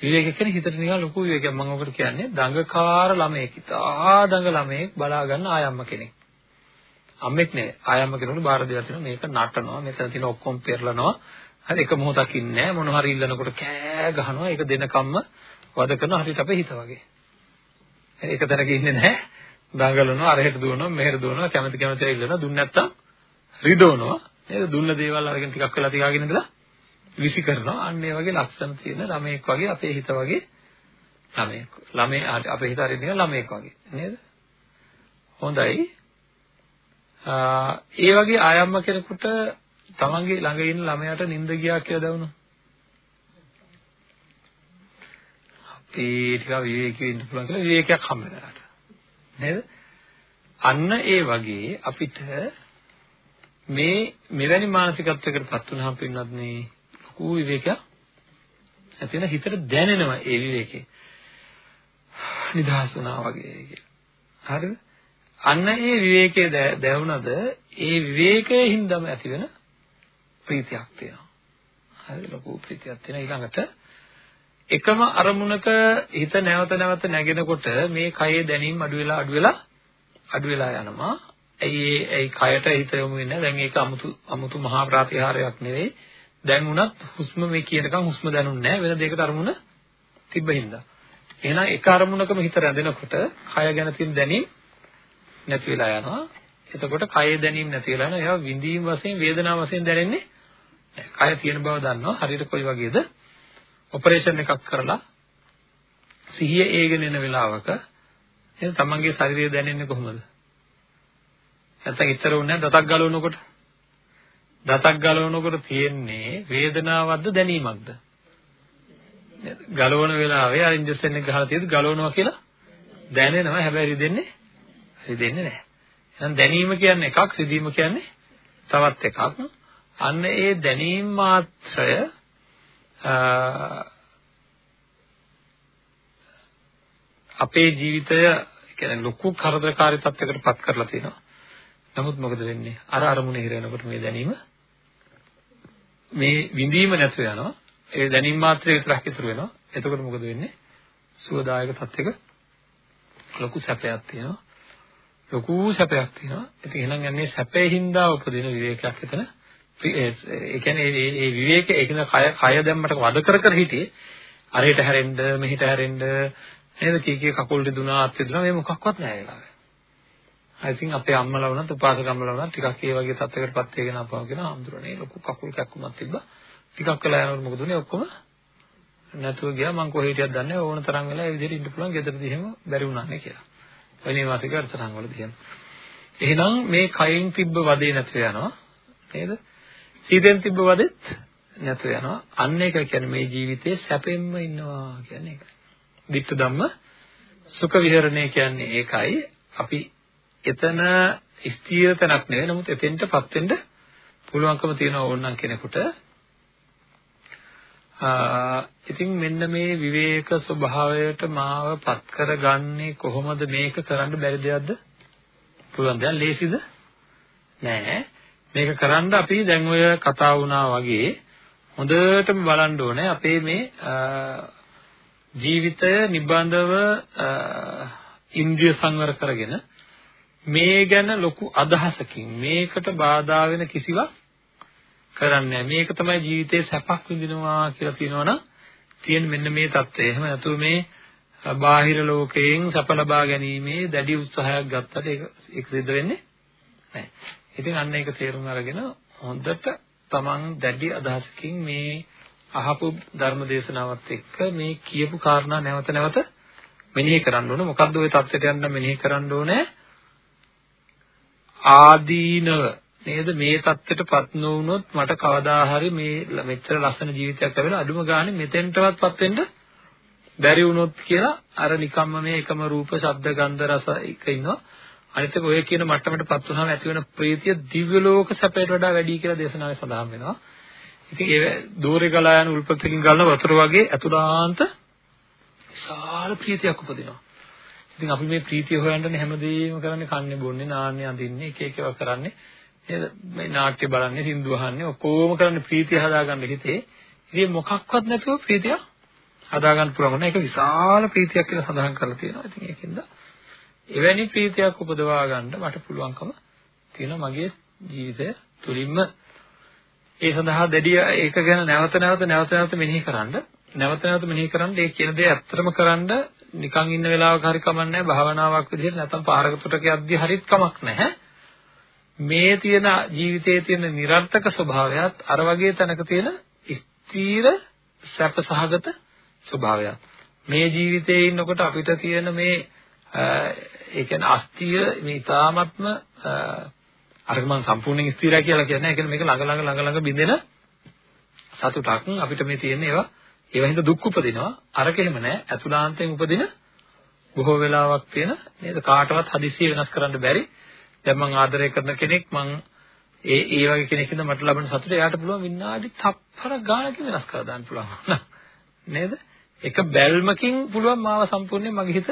විවේක කියන්නේ හිතට නිකන් ලොකු විවේකයක්. මම ඔකට කියන්නේ දඟකාර ළමයෙක්. ඉතා දඟ ළමයෙක් බලා ගන්න ආයම්ම කෙනෙක්. අම්මෙක් නෙවෙයි. ආයම්ම කෙනෙකුට බාර දෙලා තියෙනවා මේක නටනවා. මෙතන තියෙන ඔක්කොම පෙරලනවා. හරි එක මොහොතක් ඉන්නේ නැහැ. මොන හරි ඉල්ලනකොට කෑ ගහනවා. ඒක දෙනකම්ම වද කරනවා. හරියට අපේ හිත වගේ. ඒක තැනක ඉන්නේ නැහැ. දඟලනවා අරහෙට දුවනවා මෙහෙට දුවනවා කැමති කැමති ඉල්ලනවා දුන්න නැත්තම් රිදවනවා නේද දුන්න දේවල් අරගෙන ටිකක් වෙලා තියාගෙන ඉඳලා විසි කරනවා අන්න ඒ වගේ ලක්ෂණ තියෙන ළමයෙක් වගේ අපේ හිත වගේ ළමයෙක් ළමයි අපේ හිත අරින්න ළමයෙක් වගේ නේද හොඳයි ඒ වගේ ආයම්ම කෙනෙකුට තමන්ගේ ළඟ ඉන්න ළමයාට නිින්ද ගියා කියලා දැනුණා අපි ටිකක් විවේකී ඉන්න පුළුවන් කියලා විවේකයක් හම්බ වෙනවා නේද? අන්න ඒ වගේ අපිට මේ මෙවැනි මානසිකත්වයකට පත් වුණාම පින්නත් නේ ලොකු විවේකයක් ඇති වෙන හිතට දැනෙනවා ඒ විවේකේ. නිදහස් වුණා වගේ කියලා. හරිද? අන්න ඒ විවේකයේ දැවුණද ඒ විවේකයේ හින්දාම ඇතිවෙන ප්‍රීතියක් තියෙනවා. හරි ලොකු ප්‍රීතියක් තියෙනවා ඊළඟට එකම අරමුණක හිත නැවත නැවත නැගෙනකොට මේ කයේ දැනීම් අඩු වෙලා අඩු වෙලා අඩු වෙලා යනවා. ඇයි ඒ කයට හිත යොමු වෙන්නේ දැන් ඒක 아무තු 아무තු මහා ප්‍රතිහාරයක් නෙවෙයි. දැන් උනත් හුස්ම මේ කියනකම් හුස්ම දැනුන්නේ නැහැ වෙන දෙයකට අරමුණ තිබ්බ හින්දා. එහෙනම් එක අරමුණකම හිත රැඳෙනකොට කය ගැන තියෙන දැනීම් නැති වෙලා යනවා. එතකොට කයේ දැනීම නැති වෙලා යනවා. ඒවා විඳීම් වශයෙන් වේදනාව වශයෙන් දැනෙන්නේ කය තියෙන බව දන්නවා. හරියට කොයි වගේද? ඔපරේෂන් එකක් කරලා සිහිය ඒගෙන එන වෙලාවක එහෙනම් තමන්ගේ ශරීරය දැනෙන්නේ කොහොමද? නැත්නම් ඉතර උන්නේ දතක් ගලවනකොට දතක් ගලවනකොට තියෙන්නේ වේදනාවක්ද දැනීමක්ද? ගලවන වෙලාවේ අර ඉන්ජෙක්ෂන් එක ගහලා තියෙද්දි ගලවනවා කියලා දැනෙනවා හැබැයි රිදෙන්නේ රිදෙන්නේ නැහැ. එහෙනම් දැනීම කියන්නේ එකක් රිදීම කියන්නේ තවත් එකක්. අන්න ඒ දැනීම මාත්‍රය අපේ ජීවිතය කියන්නේ ලොකු කරදරකාරී තත්යකට පත් කරලා තියෙනවා. නමුත් මොකද වෙන්නේ? අර අරමුණේ හිර වෙනකොට මේ දැනීම මේ විඳීම නැතු වෙනවා. ඒ දැනීම මාත්‍රේ විතරක් ඉතුරු වෙනවා. එතකොට මොකද වෙන්නේ? සුවදායක තත්යක ලොකු සැපයක් තියෙනවා. ලොකු සැපයක් තියෙනවා. ඉතින් එහෙනම් යන්නේ සැපේ හින්දා උපදින විවේකයක් එතන. ඒ කියන්නේ මේ විවේක ඒ කියන්නේ කය කය දැම්මට වද කර කර හිටියේ අරහෙට හැරෙන්න මෙහෙට හැරෙන්න නේද කී කී කකුල් රිදුනා අත් රිදුනා මේ මොකක්වත් නැහැ ඒලාවේ. I think අපේ අම්මලා වුණත් උපාසක අම්මලා වුණත් ටිකක් ඒ වගේ තත්යකටපත් වෙගෙන ආපහු කියන හඳුරන්නේ ලොකු කකුල් කැක්කුමක් තිබ්බා. ටිකක් වෙලා යනකොට මොකද උනේ ඔක්කොම නැතුව ගියා මං කොහේ හිටියද දන්නේ ඕන තරම් වෙලා ඒ විදිහට ඉන්න පුළුවන් ගෙදරදී එහෙම බැරි වුණානේ කියලා. වෙනේ වාසික අර්ථයන් වලදී එහෙම. එහෙනම් මේ කයින් තිබ්බ වදේ නැතුව යනවා නේද? සීතෙන් තිබ්බ වදෙත් නැතුව යනවා. අන්න ඒක කියන්නේ මේ ජීවිතේ සැපෙන්ම ඉන්නවා කියන්නේ ඒකයි. ditta ධම්ම සුඛ විහරණය කියන්නේ ඒකයි. අපි එතන ස්ථීර තැනක් නෙවෙයි. නමුත් එතෙන්ටපත් වෙන්න පුළුවන්කම තියෙන ඕනනම් කෙනෙකුට ඉතින් මෙන්න මේ විවේක ස්වභාවයට මාව පත් කරගන්නේ කොහොමද මේක කරන්න බැරි දෙයක්ද? පුළුවන් දෙයක් ලේසිද? නෑ. මේක කරන්න අපි දැන් ඔය කතා වුණා වගේ හොඳටම බලන්න ඕනේ අපේ මේ ජීවිතය නිබඳව ඉන්ද්‍රිය සංවර කරගෙන මේ ගැන ලොකු අදහසකින් මේකට බාධා වෙන කිසිවක් කරන්නේ මේක තමයි ජීවිතේ සැපක් විඳිනවා කියලා කියනවනම් තියෙන මෙන්න මේ தත්ත්වය. එහෙම නැතුව මේ බාහිර ලෝකයෙන් සැප ලබා ගැනීමේ දැඩි උත්සාහයක් ගත්තට ඒක ඒක සිද්ධ වෙන්නේ නැහැ. ඉතින් අන්න ඒක තේරුම් අරගෙන හොඳට තමන් දැඩි අදහසකින් මේ අහපු ධර්ම දේශනාවත් එක්ක මේ කියපු කාරණා නැවත නැවත මෙනෙහි කරන්න ඕන. මොකද්ද ওই தත්ත්වයට යන්න මෙනෙහි කරන්න ඕනේ? ආදීනව නේද මේ தත්ත්වයටපත් නොවුනොත් මට කවදා හරි මේ මෙච්චර ලස්සන ජීවිතයක් ලැබෙලා අඩුම ගානේ මෙතෙන්ටවත්පත් වෙන්න බැරි වුණොත් කියලා අර නිකම්ම මේ එකම රූප, ශබ්ද, ගන්ධ, රස එක ඉන්නවා. අනිත් එක ඔය කියන මට්ටමටපත් වුණාම ඇති වෙන ප්‍රීතිය දිව්‍ය ලෝක සැපයට වඩා වැඩි කියලා දේශනාවේ සඳහන් වෙනවා. ඉතින් ඒ දෝරේ ගලා යන උල්පතකින් ගලන වතුර වගේ අතුලාන්ත විශාල ප්‍රීතියක් උපදිනවා. ඉතින් අපි මේ ප්‍රීතිය හොයන්නනේ හැමදේම කරන්නේ කන්නේ බොන්නේ නාන්නේ අඳින්නේ එක එක ඒවා කරන්නේ නේද මේ නාට්‍ය බලන්නේ සින්දු අහන්නේ ඔක්කොම කරන්නේ ප්‍රීතිය හදාගන්න හිතේ. ඉතින් මොකක්වත් නැතුව ප්‍රීතිය හදාගන්න පුළුවන් ඒක විශාල ප්‍රීතියක් කියලා සඳහන් කරලා තියෙනවා. ඉතින් ඒකෙන්ද එවැනි ප්‍රීතියක් උපදවා ගන්න මට පුළුවන්කම තියෙනවා මගේ ජීවිතය තුලින්ම ඒ සඳහා දැඩි ඒක ගැන නැවත නැවත නැවත නැවත මෙනෙහි කරන්න නැවත නැවත මෙනෙහි කරන්න ඒ කියන දේ ඇත්තටම කරන්න නිකන් ඉන්න වෙලාවක හරි කමන්නේ භාවනාවක් විදිහට නැත්නම් පාරකටක යද්දි හරිත් කමක් නැහැ. මේ තියෙන ජීවිතයේ තියෙන નિરර්ථක ස්වභාවයත් අර වගේ තැනක තියෙන ස්ථීර සැපසහගත ස්වභාවයක්. මේ ජීවිතයේ ඉන්නකොට අපිට තියෙන මේ ඒ කියන්නේ අස්තිය මේ ඊ타මත්ම අර මම සම්පූර්ණයෙන් ස්ථිරයි කියලා කියන්නේ. ඒ කියන්නේ මේක ළඟ ළඟ ළඟ ළඟ බිඳෙන සතුටක් අපිට මේ තියෙන ඒවා ඒවා හින්දා දුක් උපදිනවා. අරක එහෙම නෑ. අතුලාන්තයෙන් උපදින බොහෝ වෙලාවක් තියෙන නේද කාටවත් හදිසිය වෙනස් කරන්න බැරි දැන් මම ආදරය කරන කෙනෙක් මං ඒ ඒ වගේ කෙනෙක්ින්ද මට ලබන සතුට එයාට පුළුවන් විනාඩි තප්පර ගානකින් වෙනස් කරලා දාන්න පුළුවන් නේද? එක බැල්මකින් පුළුවන් මාව සම්පූර්ණයෙන් මගේ හිත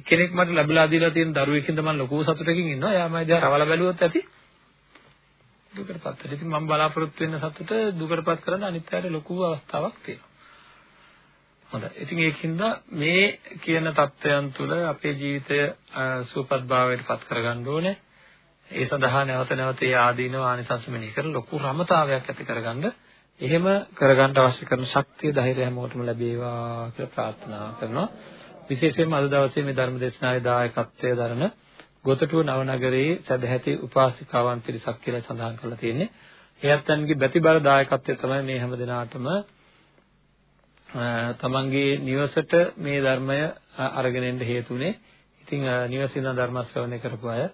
කෙනෙක් මට ලැබලා දීලා තියෙන දරුවෙකින්ද මම ලොකු සතුටකින් ඉන්නවා. එයා මම දිහා රවල බැලුවොත් ඇති දුකටපත් වෙලා. ඉතින් මම බලාපොරොත්තු වෙන සතුට දුකටපත් කරන්න අනිත් පැයට ලොකු අවස්ථාවක් තියෙනවා. හොඳයි. ඉතින් ඒකින්ද මේ කියන தත්වයන් තුළ අපේ ජීවිතය සුවපත් භාවයට පත් කරගන්න ඕනේ. ඒ සඳහා නැවත නැවත ඒ ආදීනව ආනිසංස මෙනෙහි කරලා ලොකු රමතාවයක් ඇති කරගන්න එහෙම කරගන්න අවශ්‍ය කරන ශක්තිය ධෛර්යය හැමෝටම ලැබේවා කියලා ප්‍රාර්ථනා කරනවා. විශේෂයෙන්ම අද දවසේ මේ ධර්ම දේශනාවේ දායකත්වයේ දරන ගොතටුව නවනගරයේ සදැහැති උපාසිකාවන් පිරිසක් කියලා සඳහන් කරලා තියෙන්නේ. එයත්න්ගේ බැතිබර දායකත්වය තමයි මේ හැම දිනාටම තමන්ගේ නිවසට මේ ධර්මය අරගෙන එන්න හේතුනේ. ඉතින් නිවසින් ධර්ම ශ්‍රවණය කරපු අය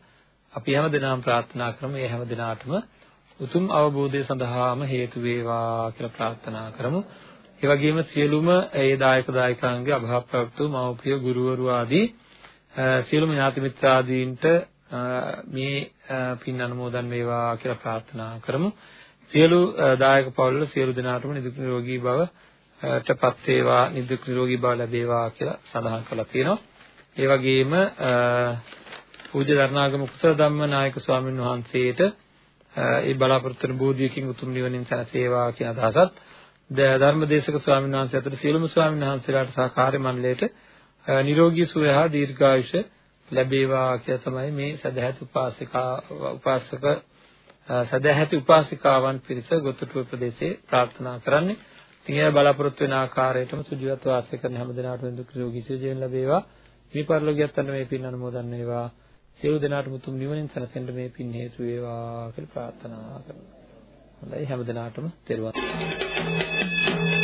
අපි හැම දිනම ප්‍රාර්ථනා කරමු මේ හැම දිනාටම උතුම් අවබෝධය සඳහාම හේතු වේවා කියලා ප්‍රාර්ථනා කරමු. ඒ වගේම සියලුම ඒ දායක දායකාන්ගේ අභාප්‍රවතු මව්පිය ගුරුවරු ආදී සියලුම ඥාති මිත්‍රාදීන්ට මේ පින් අනුමෝදන් වේවා කියලා ප්‍රාර්ථනා කරමු. සියලු දායක පවුල්වල සියලු දෙනාටම නිදුක් නිරෝගී භවටපත් වේවා නිදුක් නිරෝගී භව ලැබේවා කියලා සඳහන් කරලා තියෙනවා. ඒ වගේම පූජ්‍ය දරණාගම කුසල ධම්ම නායක ස්වාමීන් වහන්සේට ඒ බලාපොරොත්තු වන බෝධියකින් උතුම් නිවනින් සැනසේවා කියන අදහසත් ධර්මදේශක ස්වාමීන් වහන්සේ අතර සියලුම ස්වාමීන් වහන්සේලාට සහ කාර්ය මණ්ඩලයට නිරෝගී සුවය හා දීර්ඝායුෂ ලැබේවා කියලා තමයි මේ සදැහැති උපාසිකා උපාසක සදැහැති උපාසිකාවන් පිරිස ගොතුටුව ප්‍රදේශයේ ප්‍රාර්ථනා කරන්නේ. ඉතින් ඒ බලාපොරොත්තු වෙන ආකාරයටම සුජීවත්ව වාසය කරන හැම දිනාටම දුක් නිරෝගී ජීවන ලැබේවා. මේ පරිලෝකියත් අන්න මේ පින් අනුමෝදන් වේවා. සියලු දෙනාටම උතුම් නිවනින් සැනසෙන්න මේ පින් හේතු වේවා කියලා ප්‍රාර්ථනා කරනවා. හොඳයි හැම දිනාටම තෙරුවන්